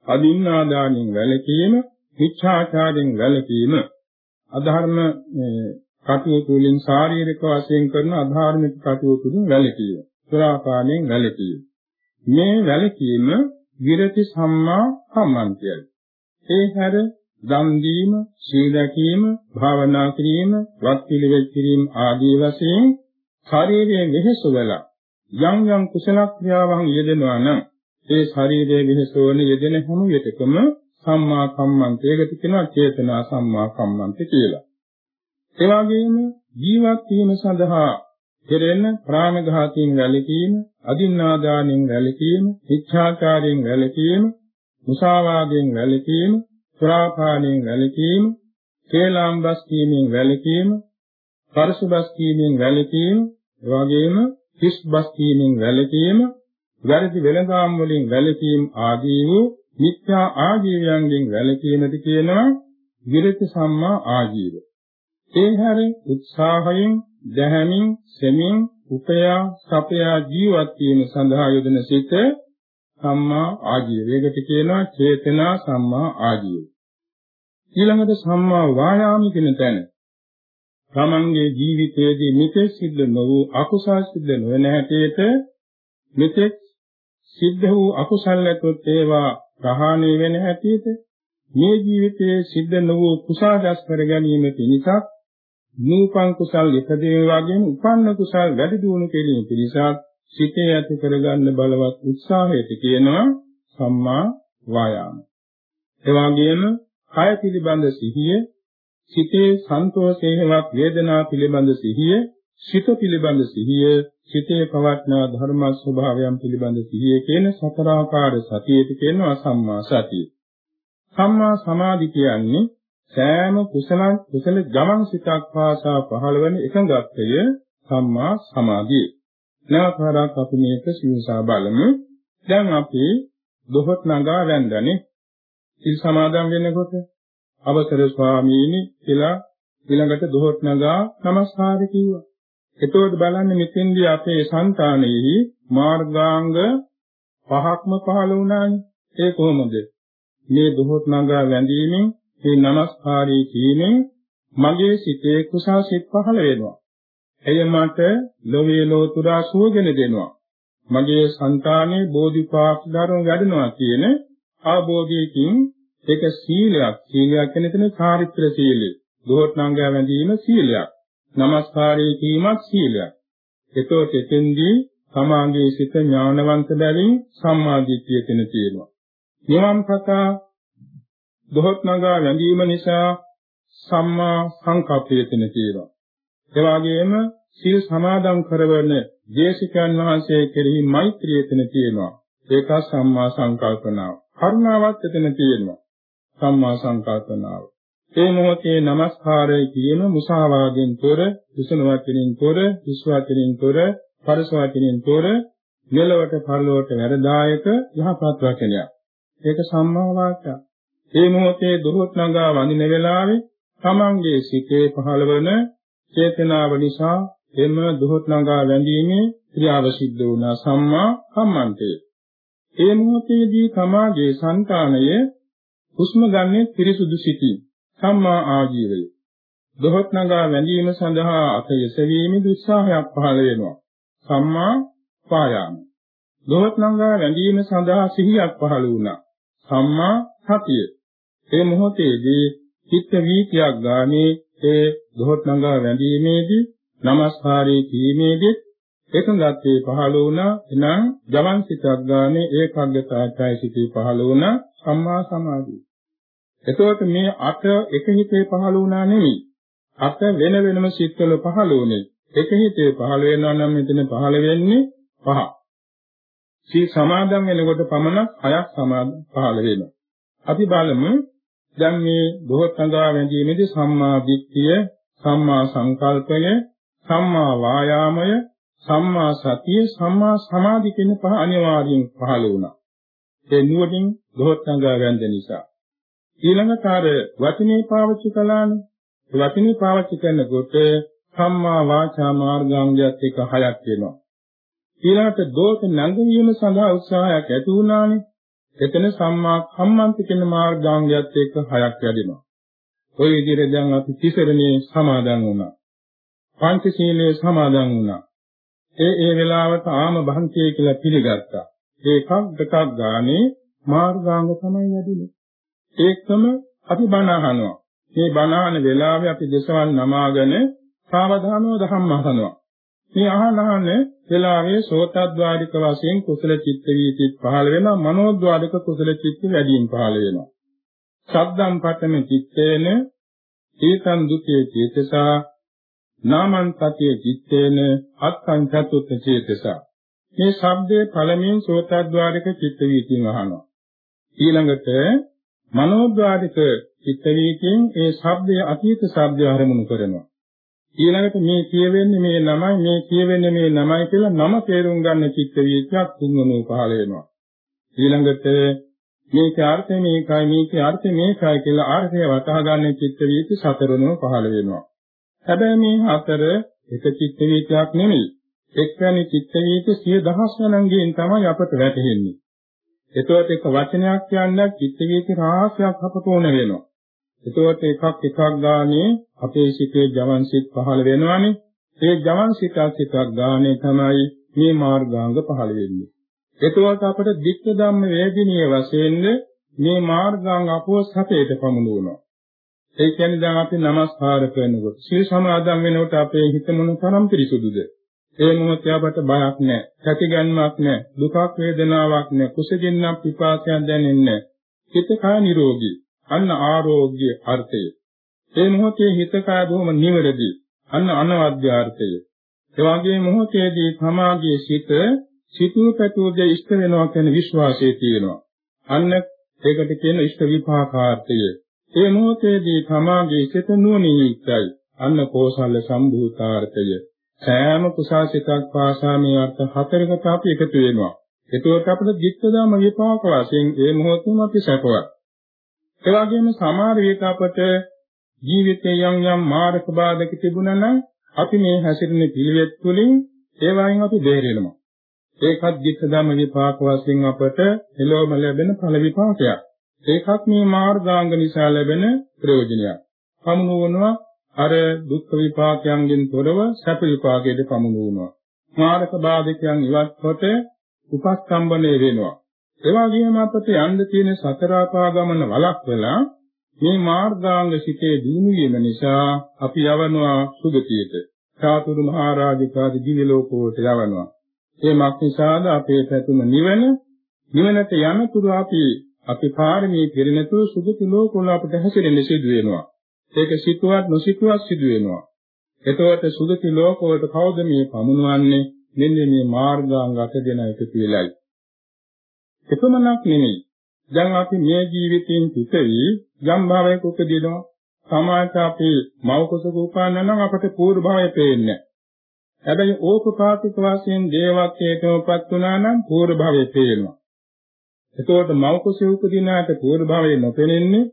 අදින්නාදානෙන් වැළකීම මිච්ඡාචාරයෙන් වැළකීම. අධර්ම කටයුතු වලින් ශාරීරික වශයෙන් කරන අධාර්මික කටයුතු වලින් වැළකීම. සුරාපානයෙන් වැළකීම. මේ වැළකීම විරති සම්මා කම්මන්තයයි. ඒ හැර දන් දීම, සීල රැකීම, භාවනා කිරීම, වත් පිළිවෙත් කිරීම ආදී වශයෙන් ශරීරයේ වෙහෙසවල යම් යම් කුසල ක්‍රියාවන් යෙදෙනවා නම් ඒ ශරීරයේ වෙහෙසවන යෙදෙන හැම විටකම සම්මා කම්මන්තයකට කියනවා චේතනා සම්මා කම්මන්ත කියලා. ඒ වගේම ජීවත් වීම සඳහා කෙරෙන ප්‍රාණඝාතයෙන් වැළකීම, අදින්නාදානෙන් වැළකීම, ඉච්ඡාචාරයෙන් වැළකීම, මුසාවාදයෙන් වැළකීම, සුරාපානයෙන් වැළකීම, කේලාම්බස් කීමෙන් වැළකීම, පරසුබස් කීමෙන් වැළකීම, එවාගෙම කිස්බස් කීමෙන් වැළකීම, වැරදි වෙළඳාම් වලින් වැළකීම ආදී වූ මිත්‍යා ආජීවයන්ගෙන් වැළකීමද කියනවා විරති සම්මා ආජීව. ඒ හැර උත්සාහයෙන් දැහැමින් සෙමින් උපයා සපයා ජීවත් වීම සඳහා යොදන සිත සම්මා ආජීව. ඒකට කියනවා චේතනා සම්මා ආජීව. ඊළඟට සම්මා වායාම කියන තැන තමන්ගේ ජීවිතයේදී මෙතෙක් සිද්ධ නොවූ අකුසල් සිද්ධ නොවන හැටියට මෙතෙක් සිද්ධ වූ අකුසල් ඇතොත් ඒවා ප්‍රහාණය වෙන හැටියට මේ ජීවිතයේ සිද්ධ නොවූ කුසල දස් කර ගැනීම පිණිසත් නූපං කුසල් ඉපදේ වගේම උපන්න කුසල් වැඩි දියුණු කිරීම පිණිසත් සිතේ ඇති කරගන්න බලවත් උත්සාහයට කියනවා සම්මා වායාම. ඒ වගේම කය පිළිබඳ සිහිය, සිතේ සන්තෝෂේවත් වේදනා පිළිබඳ සිහිය, සිත පිළිබඳ සිහිය, සිතේ පවත්නා ධර්ම ස්වභාවයන් පිළිබඳ සිහිය කියන සතරාකාර සතියට කියනවා සම්මා සතිය. සම්මා සමාධි කියන්නේ සෑම කුසල කුසල ගමන් සිතක් පාසා පහළවන එකඟත්වය සම්මා සමාධිය. නැවතරක් අපි මේක සියසා බලමු. දැන් අපි දොහොත් නගා වැන්දනේ. සිල් සමාදන් වෙනකොට අවසර ස්වාමීනි කියලා ඊළඟට දොහොත් නගා নমස්කාර කිව්වා. එතකොට බලන්න මෙතෙන්දී අපේ సంతානෙහි මාර්ගාංග පහක්ම පහළ වුණානේ. ඒ කොහොමද? මේ දොහොත් නගා වැඳීමෙන් මේ নমස්කාරයේ කීමෙන් මගේ සිතේ කුසල් සිත් පහළ වෙනවා. එය මට ලෝවේ ලෝතුරා සුවගෙන දෙනවා. මගේ సంతානේ බෝධිපාක් ධර්ම වැඩනවා කියන ආબોධයකින් ඒක සීලයක්. සීලයක් කියන්නේ තමයි චාරිත්‍ර සීලය. දෝෂණංගය වැඳීම සීලයක්. নমස්කාරයේ කීමත් සීලයක්. ඒතකොට එතෙන්දී සමාගයේ සිත ඥානවන්ත බැවින් සම්මාදිට්ඨිය කියන තියෙනවා. නිවන් පතා දොහොත් නගා වැඳීම නිසා සම්මා සංකප්පයතන කියනවා. ඒ වගේම සීල් සමාදන් කරවන දේශිකයන් වහන්සේ කෙරෙහි මෛත්‍රියතන තියෙනවා. ඒක සම්මා සංකල්පනාව. කරුණාවත් එතන තියෙනවා. සම්මා සංකල්පනාව. ඒ මොහොතේ নমස්කාරය කියන මුසාවාදයෙන් තොර, විසුණු වචනින් තොර, විශ්වාසයෙන් තොර, පරස වචනින් තොර, මෙලවට පරලොවට වැඩදායක යහපත් වචනයක්. ඒක සම්මා වාචා. මේ මොහොතේ දුරුත් නගා වඳින වෙලාවේ තමන්ගේ සිතේ පහළවන චේතනාව නිසා එම දොහොත් නගා වැඳීමේ ක්‍රියාව සිද්ධ වුණා සම්මා කම්මන්තය. ඒ මොහොතේදී තමාගේ సంతානය හුස්ම ගන්නේ පිරිසුදු සිටි සම්මා ආජීවය. දොහොත් නගා වැඳීම සඳහා අත යසවීමේ උත්සාහයක් පහළ වෙනවා. සම්මා වායාම. දොහොත් නගා වැඳීම සඳහා සිහියක් පහළ වුණා. සම්මා සතිය. ඒ මොහොතේදී චිත්ත වීතියක් ගානේ ඒ දොහොත් නගා වැඳීමේදී নমස්කාරයේ කීමේදී එකඟත්වයේ පහළ වුණා එනම් ජවන් සිතක් ගානේ ඒකග්ගතාචය සිටී පහළ වුණා සම්මා සමාධිය. එතකොට මේ අට එක හිතේ පහළ වුණා නෙමෙයි. අට වෙන වෙනම සිත්වල පහළ වුණේ. එක හිතේ පහළ වෙනවා නම් මෙතන පහළ වෙන්නේ පහ. සී සමාදම් වෙනකොට පමණක් හයක් සමාදම් පහළ වෙනවා. අපි බලමු දැන් මේ බොහෝ සංගා වැඳීමේදී සම්මා දිට්ඨිය, සම්මා සංකල්පය, සම්මා වායාමය, සම්මා සතිය, සම්මා සමාධි කියන පහ අනිවාර්යෙන් පහළ වුණා. ඒ නුවණින් බොහෝ සංගා වැඳ නිසා. ඊළඟට අර වචනේ පාවිච්චි කළානේ. ඒ වචනේ පාවිච්චි කරනකොට සම්මා වාචා මාර්ගාංගයත් එක හයක් වෙනවා. ඊළඟට දෝෂ නැංගවීම සඳහා උත්සාහයක් ඇති වුණානේ. එතන සම්මා කම්මන්ත කියන මාර්ගාංගයත් එක්ක හයක් වැඩෙනවා. ওই විදිහට දැන් අපි තිසරණේ සමාදන් වුණා. පංචශීලයේ සමාදන් වුණා. ඒ ඒ වෙලාවට ආම භංකේ කියලා පිළිගත්තා. ඒකක් දෙකක් ගානේ මාර්ගාංග තමයි වැඩිනේ. ඒකම අපි බණ අහනවා. මේ බණ අහන වෙලාවේ අපි දසවන් නමාගෙන සාවධානව ධම්ම අහනවා. මේ අහන අහන වෙලාවේ සෝතද්වාරික වශයෙන් කුසල චිත්ත වීතිත් පහළ වෙනවා. මනෝද්වාරික කුසල චිත්ත වැඩියෙන් පහළ වෙනවා. සද්දම් පතම චිත්තේන ඒතං දුකේ චේතසා නාමං සතිය චිත්තේන අත්තං චතුත්ථ චේතසා. මේ ශබ්දයේ පළමුවෙන් සෝතද්වාරික චිත්ත වීතියෙන් අහනවා. ඊළඟට මනෝද්වාරික චිත්ත වීතියෙන් ඒ ශබ්දයේ අතීත ශබ්දය අරමුණු කරනවා. ඊළඟට මේ කියවෙන්නේ මේ නමයි මේ කියවෙන්නේ මේ නමයි කියලා නම තේරුම් ගන්න චිත්ත වීතියක් තුන්වෙනි පහළ වෙනවා. ඊළඟට මේකේ අර්ථය මේකයි මේකේ අර්ථය මේකයි කියලා අර්ථය වටහා ගන්න චිත්ත වීති සතරවෙනිව පහළ වෙනවා. හැබැයි මේ හතර එක චිත්ත වීතියක් නෙමෙයි. එක්වැනි චිත්ත වීති සිය දහස් ගණන්ගෙන් තමයි අපට වැටහෙන්නේ. එතකොට එක වචනයක් කියන්නත් චිත්ත වීති රාශියක් අපට ඕන වෙනවා. එතකොට එකක් එකක් ගානේ අපේ සිතේ ජවන් සිත් පහළ වෙනවානේ. ඒ ජවන් සිතක් සිතක් ගානේ තමයි මේ මාර්ගාංග පහළ වෙන්නේ. එතකොට අපට ධිට්ඨ ධම්ම වේදිනිය වශයෙන් මේ මාර්ගාංග අපව සතේට පමුණුවනවා. ඒ කියන්නේ දැන් අපි নমස්කාර කරනකොට සීල් සමාදන් වෙනකොට අපේ හිත මොන තරම් පිරිසුදුද? ඒ මොහොතේ අපට බයක් නැහැ, සැතිගන්මක් නැහැ, දුකක් වේදනාවක් නැහැ, කුසගින්නක් පිපාසයක් දැනෙන්නේ නැහැ. හිත කය නිරෝගී. අන්න ආරෝග්‍ය අර්ථය. ඒ මොහොතේ හිත කය බොහොම නිවැරදි. අන්න අනවද්‍ය අර්ථය. ඒ වගේ මොහොතේදී සමාගයේ සිත සිතූ පැතුූගේ ඉෂ්ට වෙනවා කියන විශ්වාසය තියෙනවා. අන්න ඒකට කියන ඉෂ්ට විපාකාර්ථය. ඒ මොහොතේදී සමාගයේ සිත නුවණින් යුක්තයි. අන්න කෝසල සම්භූතාර්ථය. සෑම කුසාසිතක් පාසා මේ අර්ථ හතරකට අපි එකතු වෙනවා. එතකොට අපිට ධිට්ඨ විපාක වශයෙන් ඒ මොහොතේම අපි සැපවත්. ඒ වගේම සමහර විට අපට ජීවිතයේ යම් යම් මාර්ග බාධක තිබුණා නම් අපි මේ හැසිරෙන පිළිවෙත් තුළින් ඒවායින් අපි බේරෙනවා. ඒකත් ධිට්ඨ ධම්ම විපාක වශයෙන් අපට එළොම ලැබෙන ඵල විපාකයක්. ඒකත් මේ මාර්ගාංග නිසා ලැබෙන ප්‍රයෝජනයක්. පමුණුවනවා අර දුක් විපාකයන්ගෙන් තොරව සැප විපාකයට පමුණුවනවා. මාර්ග බාධකයන් ඉවත් කොට උපස්තම්බණය වෙනවා. ඒ වගේම අපට යන්න තියෙන සතර ආපාගමන වළක්වලා මේ මාර්ගාංග සිතේ දිනු වීම නිසා අපි යවනවා සුගතියට. සාතුරු මහරජාගේ දිව්‍ය ලෝකෝට යවනවා. ඒ මක්නිසාද අපේ පැතුම නිවන නිවනට යනතුරු අපි අපි පාරමී පිරිනතුරු සුගති ලෝකවල අපට හැසිරෙන්න සිදු වෙනවා. ඒක සිතුවත් නොසිතුවත් සිදු වෙනවා. එතකොට සුගති ලෝකවලට කවුද මේ පමුණවන්නේ? මෙන්න මේ මාර්ගාංග අට දෙන එකතු වෙලයි. එපමණක් නෙමෙයි. දැන් අපි මේ ජීවිතයෙන් පිටවි යම් භාවයක උපදිනවා. සමාජ අපි මව කුසක උපන්න නම් අපට පූර්ව භාවය පේන්නේ හැබැයි ඕපපාතික වශයෙන් දේවත්වයටමපත් වුණා නම් පූර්ව භාවය පේනවා. එතකොට මව කුසක උපදිනාට පූර්ව භාවය නොපෙනෙන්නේ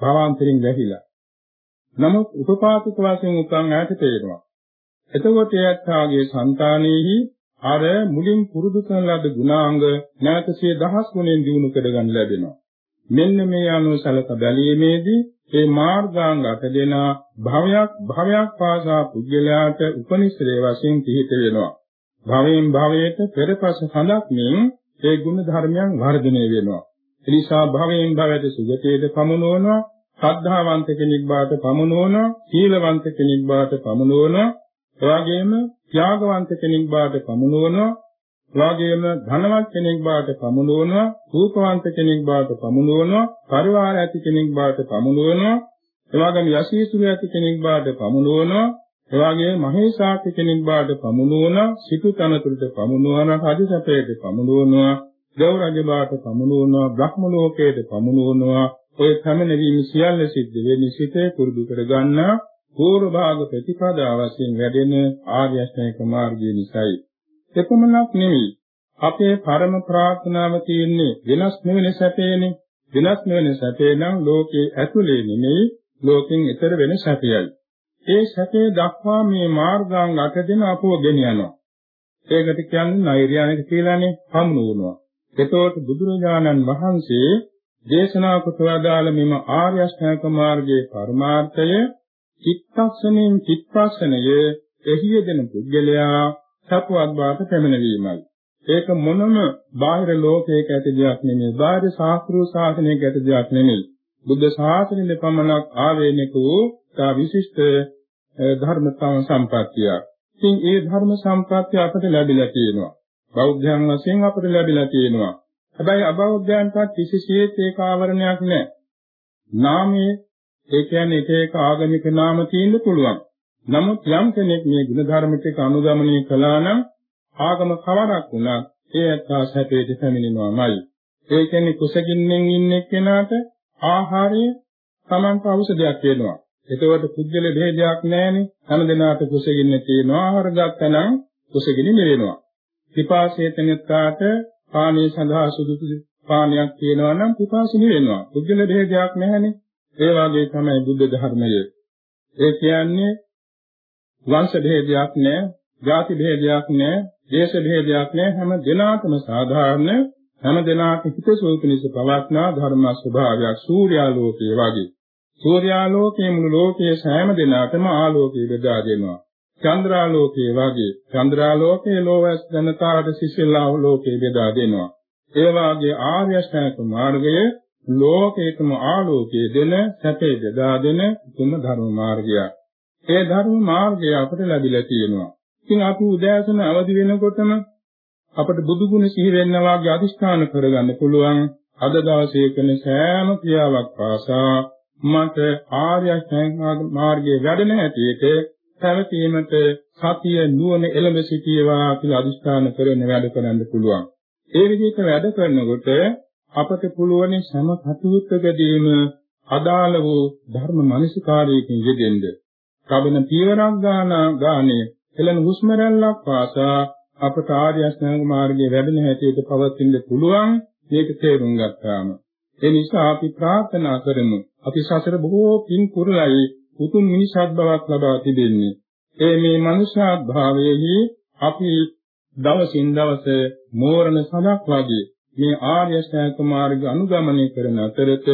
භාවාන්තරින් වැහිලා. නමුත් උපපාතික වශයෙන් උපන් ඈට පේනවා. එතකොට එයාගේ సంతානෙහි අර මුලින් පුරුදු කරන ලද ගුණාංග නැවතසේ දහස් ගුණෙන් දිනු කරගන්න ලැබෙනවා. මෙන්න මේ අනුව සලක බැලීමේදී මේ මාර්ගාංග අට දෙනා භවයක් භවයක් පාසා පුද්ගලයාට උපනිශ්‍රේ වශයෙන් පිහිට වෙනවා. භවයෙන් භවයට පෙරපස හඳක්මින් ඒ ගුණ ධර්මයන් වර්ධනය වෙනවා. එනිසා භවයෙන් භවයට සුගතියට පමුණවනවා, ශ්‍රද්ධාවන්ත කෙනෙක් බවට පමුණවනවා, සීලවන්ත කෙනෙක් බවට පමුණවනවා, එවාගෙම ත්‍යාගවන්ත කෙනෙක් බවට පමුණවනවා, එවාගෙම ධනවත් කෙනෙක් බවට පමුණවනවා, රූපවන්ත කෙනෙක් බවට පමුණවනවා, පරිවාර ඇති කෙනෙක් බවට පමුණවනවා, එවාගෙම යසීසුර ඇති කෙනෙක් බවට පමුණවනවා, එවාගේ මහේසාක්‍ය කෙනෙක් බවට පමුණුවන සිටු තනතුරට පමුණුවන රජසපයට පමුණුවනවා දෙව් රජ බවට පමුණුවනවා බ්‍රහ්ම ලෝකයට පමුණුවනවා ඔය පැමිණීම සියල්ල සිද්ධ වෙන්නේ සිතේ පුරුදු කරගන්න පූර්ව භාග ප්‍රතිපදා වශයෙන් වැඩෙන ආර්ය අෂ්ටාංගික මාර්ගය නිසායි එපමණක් නෙවෙයි අපේ පරම ප්‍රාර්ථනාව තියෙන්නේ වෙනස් නෙවෙන සැපේනේ වෙනස් නෙවෙන සැපේ නම් ලෝකේ ඇතුලේ නෙමෙයි ලෝකෙන් ඈතර වෙන සැපයයි ඒ සැපේ දක්වා මේ මාර්ගාංග අට දෙන අපව ගෙන යනවා. ඒකට කියන්නේ නෛර්යානික කියලානේ හමුනුවනවා. එතකොට බුදුරජාණන් වහන්සේ දේශනා කොට වදාළ මෙම ආර්ය අෂ්ටාංග මාර්ගයේ පරමාර්ථය චිත්තක්ෂණයෙන් චිත්තක්ෂණය එහි යෙදෙන පුද්ගලයා සපුවත් බාට පැමිණීමයි. ඒක මොනම බාහිර ලෝකයක ඇති දෙයක් නෙමෙයි. බාහිර ශාස්ත්‍රීය ශාසනයක ඇති දෙයක් නෙමෙයි. බුද්ධ ශාසනයේ පමණක් ආවේනික වූ තා විශිෂ්ට ධර්මතාව සම්පත්තිය. ඉතින් ඒ ධර්ම සම්පත්තිය අපට ලැබිලා තියෙනවා. බෞද්ධයන් වශයෙන් අපට ලැබිලා තියෙනවා. හැබැයි අබෞද්ධයන්ට කිසිසේත් ඒක ආවරණයක් නැහැ. නාමයේ ඒ කියන්නේ එක එක ආගමික නාම තියෙන්න පුළුවන්. නමුත් යම් කෙනෙක් මේ ගුණ ධර්ම ටික අනුගමනය කළා නම් ආගම කවරක් වුණත් ඒ ඇත්තා සැපේට පැමිණෙනවාමයි. ඒ කියන්නේ කුසගින්නෙන් ඉන්න කෙනාට ආහාරය Tamanට ඖෂධයක් වෙනවා. එතකොට පුද්ගල ભેදයක් නැහැනේ. හැම දිනාට කුසගින්න තියෙනවා. ආහාර ගත්තනම් කුසගිනි නිවෙනවා. පිපාසයේ තැනට පානීය සඳහා සුදුසු පානයක් තියෙනවා නම් පිපාසි නිවෙනවා. පුද්ගල ભેදයක් නැහැනේ. ඒ වගේ තමයි බුද්ධ ධර්මය. ඒ කියන්නේ වංශ භේදයක් නැහැ, ಜಾති භේදයක් නැහැ, දේශ භේදයක් නැහැ. හැම දෙනාටම සාධාරණ හැම දෙනාටම හිතසුව පිණිස පවත්නා ධර්ම ස්වභාවයක් සූර්යාලෝකය වගේ. සූර්යාලෝකයේ මුළු ලෝකයේ සෑම දෙනාටම ආලෝකය බෙදා දෙනවා. චන්ද්‍රාලෝකයේ වගේ චන්ද්‍රාලෝකයේ ලෝවැස් ජනතාවට සිසිල් ආලෝකය බෙදා දෙනවා. ඒ වාගේ ආර්ය ශ්‍රැණක මාර්ගයේ ලෝකේතම ආලෝකයේ දෙන සැපේ බෙදා දෙන උතුම් ධර්ම මාර්ගයක්. ඒ ධර්ම මාර්ගය අපට ලැබිලා තියෙනවා. ඉතින් අපි උදෑසන අවදි වෙනකොටම අපට බුදු ගුණ සිහි වෙනවා වගේ අදිස්ථාන කරගන්න පුළුවන්. අද දවසේ කරන සෑම ක්‍රියාවක් පාසා මට ආර්ය අෂ්ටාංග මාර්ගයේ වැඩෙන හැටියට පැවතීමට සතිය නුවණ එළඹ සිටියවා කියලා අදිස්ථාන කරගෙන වැඩ කරන්න පුළුවන්. ඒ විදිහට වැඩ කරනකොට අපට පුළුවන් සම කටයුත්තකදීම අදාළ වූ ධර්ම මනසිකාරයකින් යෙදෙන්න. කබන පියවරක් ගාන ගානේ එළන හුස්ම රැල්ලක් පාසා අපට ආර්ය අෂ්ටාංග මාර්ගයේ වැඩෙන හැටියට පවතින්න පුළුවන් මේක තේරුම් ගත්තාම. ඒ නිසා අපි ප්‍රාර්ථනා කරමු අපි සසර බොහෝ පින් කුරලයි උතුම් මිනිසත් බවක් ලබා තිබෙන්නේ. ඒ මේ මනුෂ්‍යත් භාවයේහි අපි දවසින් දවස මෝරණ සමක් වගේ මේ ආර්ය ශ්‍රේෂ්ඨ මාර්ග අනුගමනය කරන අතරත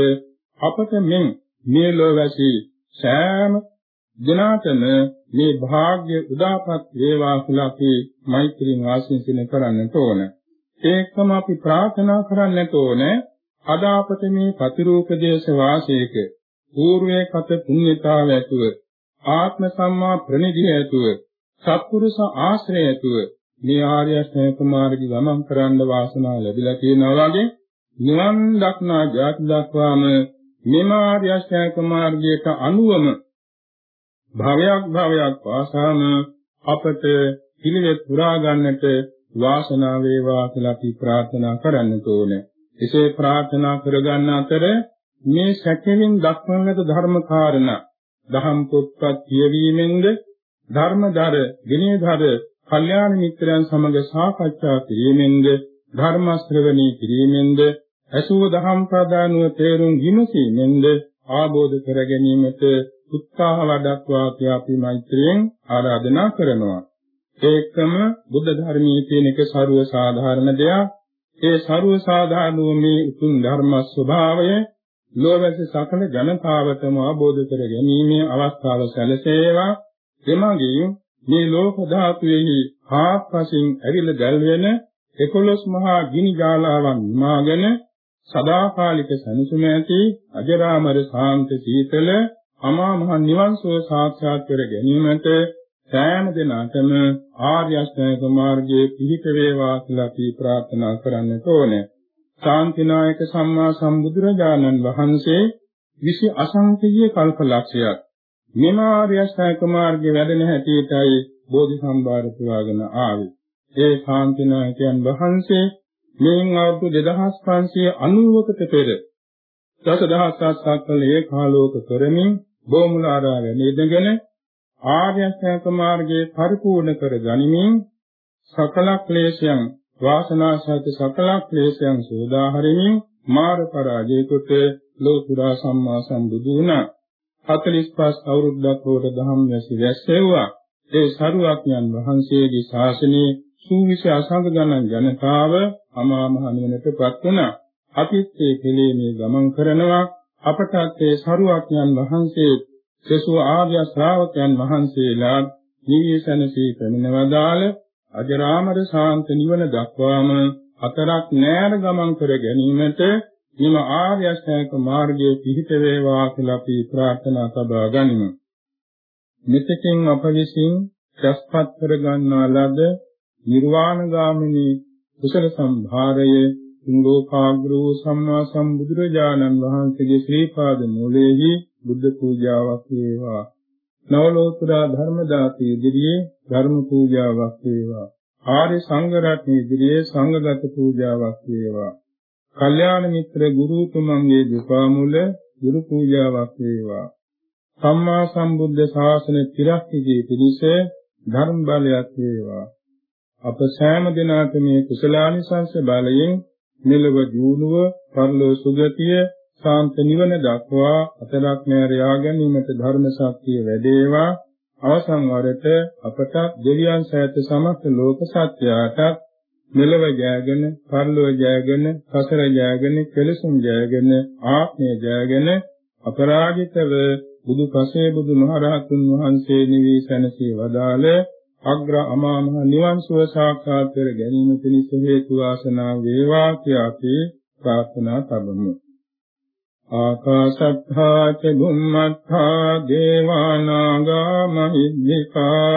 අපට මෙන් මේ ලෝවැසි සෑම දිනාතම මේ වාග්ය උදාපත් වේවා කියලා අපි මෛත්‍රියෙන් ආශිර්වාද කරන්නට ඕන. ඒකම අපි ප්‍රාර්ථනා කරන්නට ඕනේ අද අපට මේ ප්‍රතිරූප දේශ වාසයක పూర్වයේ කත පුණ්‍යතාව ඇතුව ආත්ම සම්මා ප්‍රණිධිය ඇතුව සත්පුරුෂ ආශ්‍රය ඇතුව මේ ආර්ය අෂ්ටාංග මාර්ගය ගමන් කරන්න වාසනාව ලැබිලා තියෙනවා වගේ නිවන් දක්නා ජාති දක්වාම මෙම ආර්ය අෂ්ටාංග මාර්ගයට අනුවම භවයක් භවයක් වාසාම අපට පිළිවෙත් පුරා ගන්නට වාසනාව වේවා කියලා අපි ප්‍රාර්ථනා කරන්නට ඕනේ. එසේ ප්‍රාර්ථනා කරගන්න අතර මේ සැකෙමින් දක්වන ලද ධර්ම කාරණා දහම් පොත්පත් කියවීමෙන්ද ධර්මදර විනයදර කල්යාණ මිත්‍රයන් සමග සාකච්ඡා කිරීමෙන්ද ධර්ම ශ්‍රවණී කිරීමෙන්ද අසුව දහම් ප්‍රදානුව තේරුම් ගිමසීමෙන්ද ආબોධ කර ගැනීමට උත්සාහ වඩක්වා අපි මෛත්‍රියෙන් ආරාධනා කරනවා. ඒකම බුද්ධ ධර්මයේ තියෙන එක ਸਰව සාධාරණ දෙයක්. ඒ ਸਰව සාධාරණව මේ උතුම් ධර්ම ස්වභාවය ලෝවැස සකල ජනතාවටම අවබෝධ කර ගැනීමේ අවස්ථාව සැලසේවා. එමගින් මේ ලෝක ධාතුවේහි ආත්පසින් ඇවිල දැල්වෙන 11 මහා ගිනි ජාලාවන් නිමාගෙන සදාකාලික සනසුම ඇති අජරාමර ශාන්ත සීතල අමා මහ නිවන් සුව සාක්ෂාත් කර ගැනීමට සෑම දිනකටම ආර්ය අෂ්ටාංග මාර්ගයේ පිහිට වේවා කියලා අපි ප්‍රාර්ථනා කරන්නට ඕනේ. ශාන්තිනායක සම්මා සම්බුදුරජාණන් වහන්සේ විසි අසංකේය කල්පලක්ෂයක් මෙම ආර්ය අෂ්ටාංග මාර්ගයේ වැඩෙන හැටියටයි බෝධි සම්භාර පුරාගෙන ආවේ. ඒ ශාන්තිනායකයන් වහන්සේ මෙයින් අවුරුදු 2590කට පෙර දසදහසක් සක්කලේ කාලෝක කරමින් බෝමුලාරාවේ නිදගෙන ආර්ය අෂ්ටාංග මාර්ගයේ පරිපූර්ණ කර ගනිමින් සකල ක්ලේශයන් වාසනා සහිත සකල ක්ලේශයන් සෝදා හරිමින් මාර පරාජය කොට ලෝතුරා සම්මා සම්බුදු වුණා 45 අවුරුද්දක් හොර දහම් වැසි වැස්සෙව්වා ඒ සරුවක්ඥන් වහන්සේගේ ශාසනයේ සූවිසි අසංග ගණන් ජනතාව අමා මහ නිවනටපත් වුණා. අපිත් ඒ කෙලෙමේ ගමන් කරනවා. අපටත් ඒ සරුවක්ඥන් වහන්සේ සසු ආර්ය ශ්‍රාවකයන් වහන්සේලා නිවිසනසී පැමිණවදාළ අජරාමර ශාන්ත නිවන දක්වාම අතරක් නෑර ගමන් කර ගැනීමට නිම ආර්ය අෂ්ටාංග මාර්ගයේ පිහිට වේවා කියලා අපි ප්‍රාර්ථනා සබා ගනිමු. මෙතෙකින් අප විසින් රැස්පත් කර ගන්නා ලද නිර්වාණ ගාමිනී කුසල සම්භාරයේ තුංගෝපාග්‍ර වූ සම්මා සම්බුදුරජාණන් වහන්සේගේ ශ්‍රී පාද මූලයේහි බුද්ධ පූජාවක් වේවා. නවලෝතුරා ධර්ම දාති ඉදිරියේ ධර්ම පූජාවක් වේවා. ආර්ය සංඝ රත්නයේ ඉදිරියේ සංඝගත පූජාවක් වේවා. කල්යාණ මිත්‍ර ගුරුතුමන්ගේ දුපාමුල ගුරු පූජාවක් වේවා. සම්මා සම්බුද්ධ ශාසන තිරස්තිගේ පිණිස ධර්ම බලයක් වේවා. අප සෑම දිනකට මේ කුසලානිසංස බලයෙන් මෙලව ජීවුව පරලෝ සුගතිය සාන්ත නිවන දක්වා අතරක් නෑර යා ගැනීමට ධර්ම ශක්තිය වැඩේවා අවසන් වරට අපට දෙවියන් සෑත සමස්ත ලෝක සත්‍යයට මෙලව ජයගෙන පරලෝ ජයගෙන සසර ජයගෙන කෙලසුන් ජයගෙන ආත්මය ජයගෙන අපරාජිතව බුදු පසේ බුදු මහරහතුන් වහන්සේ නිවී සැනසී වදාළ අග්‍ර අමා මහ නිවන් සුව සාක්ෂාත් කර ගැනීම පිණිස හේතු වාසනා වේවා කියා අපි ප්‍රාර්ථනා කරමු. ආකාශත්තා ච බුම්මත්තා දේවානාගා මහිද්దికා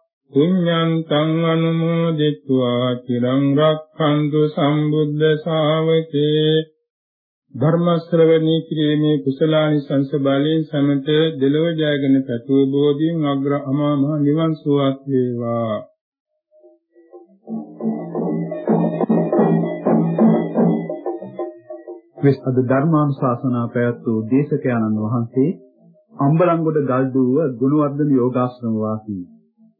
පුඤ්ඤන්තං අනුමෝදිत्वा චිරං රක්ඛන්තු සම්බුද්ධ ශාවකේ ධර්ම ශ්‍රවණී කිරීමේ කුසලානිසංස බලයෙන් සමත දෙලොව ජයගෙන පැතුව බෝධියෙන් අග්‍ර අමා මහ නිවන් සුවක් වේවා. වෙස්පද ධර්මානුශාසනා පැවැත් වූ දේශකයන්න් වහන්සේ අම්බලන්ගොඩ ගල්දුව ගුණවර්ධන යෝගාශ්‍රම වාසී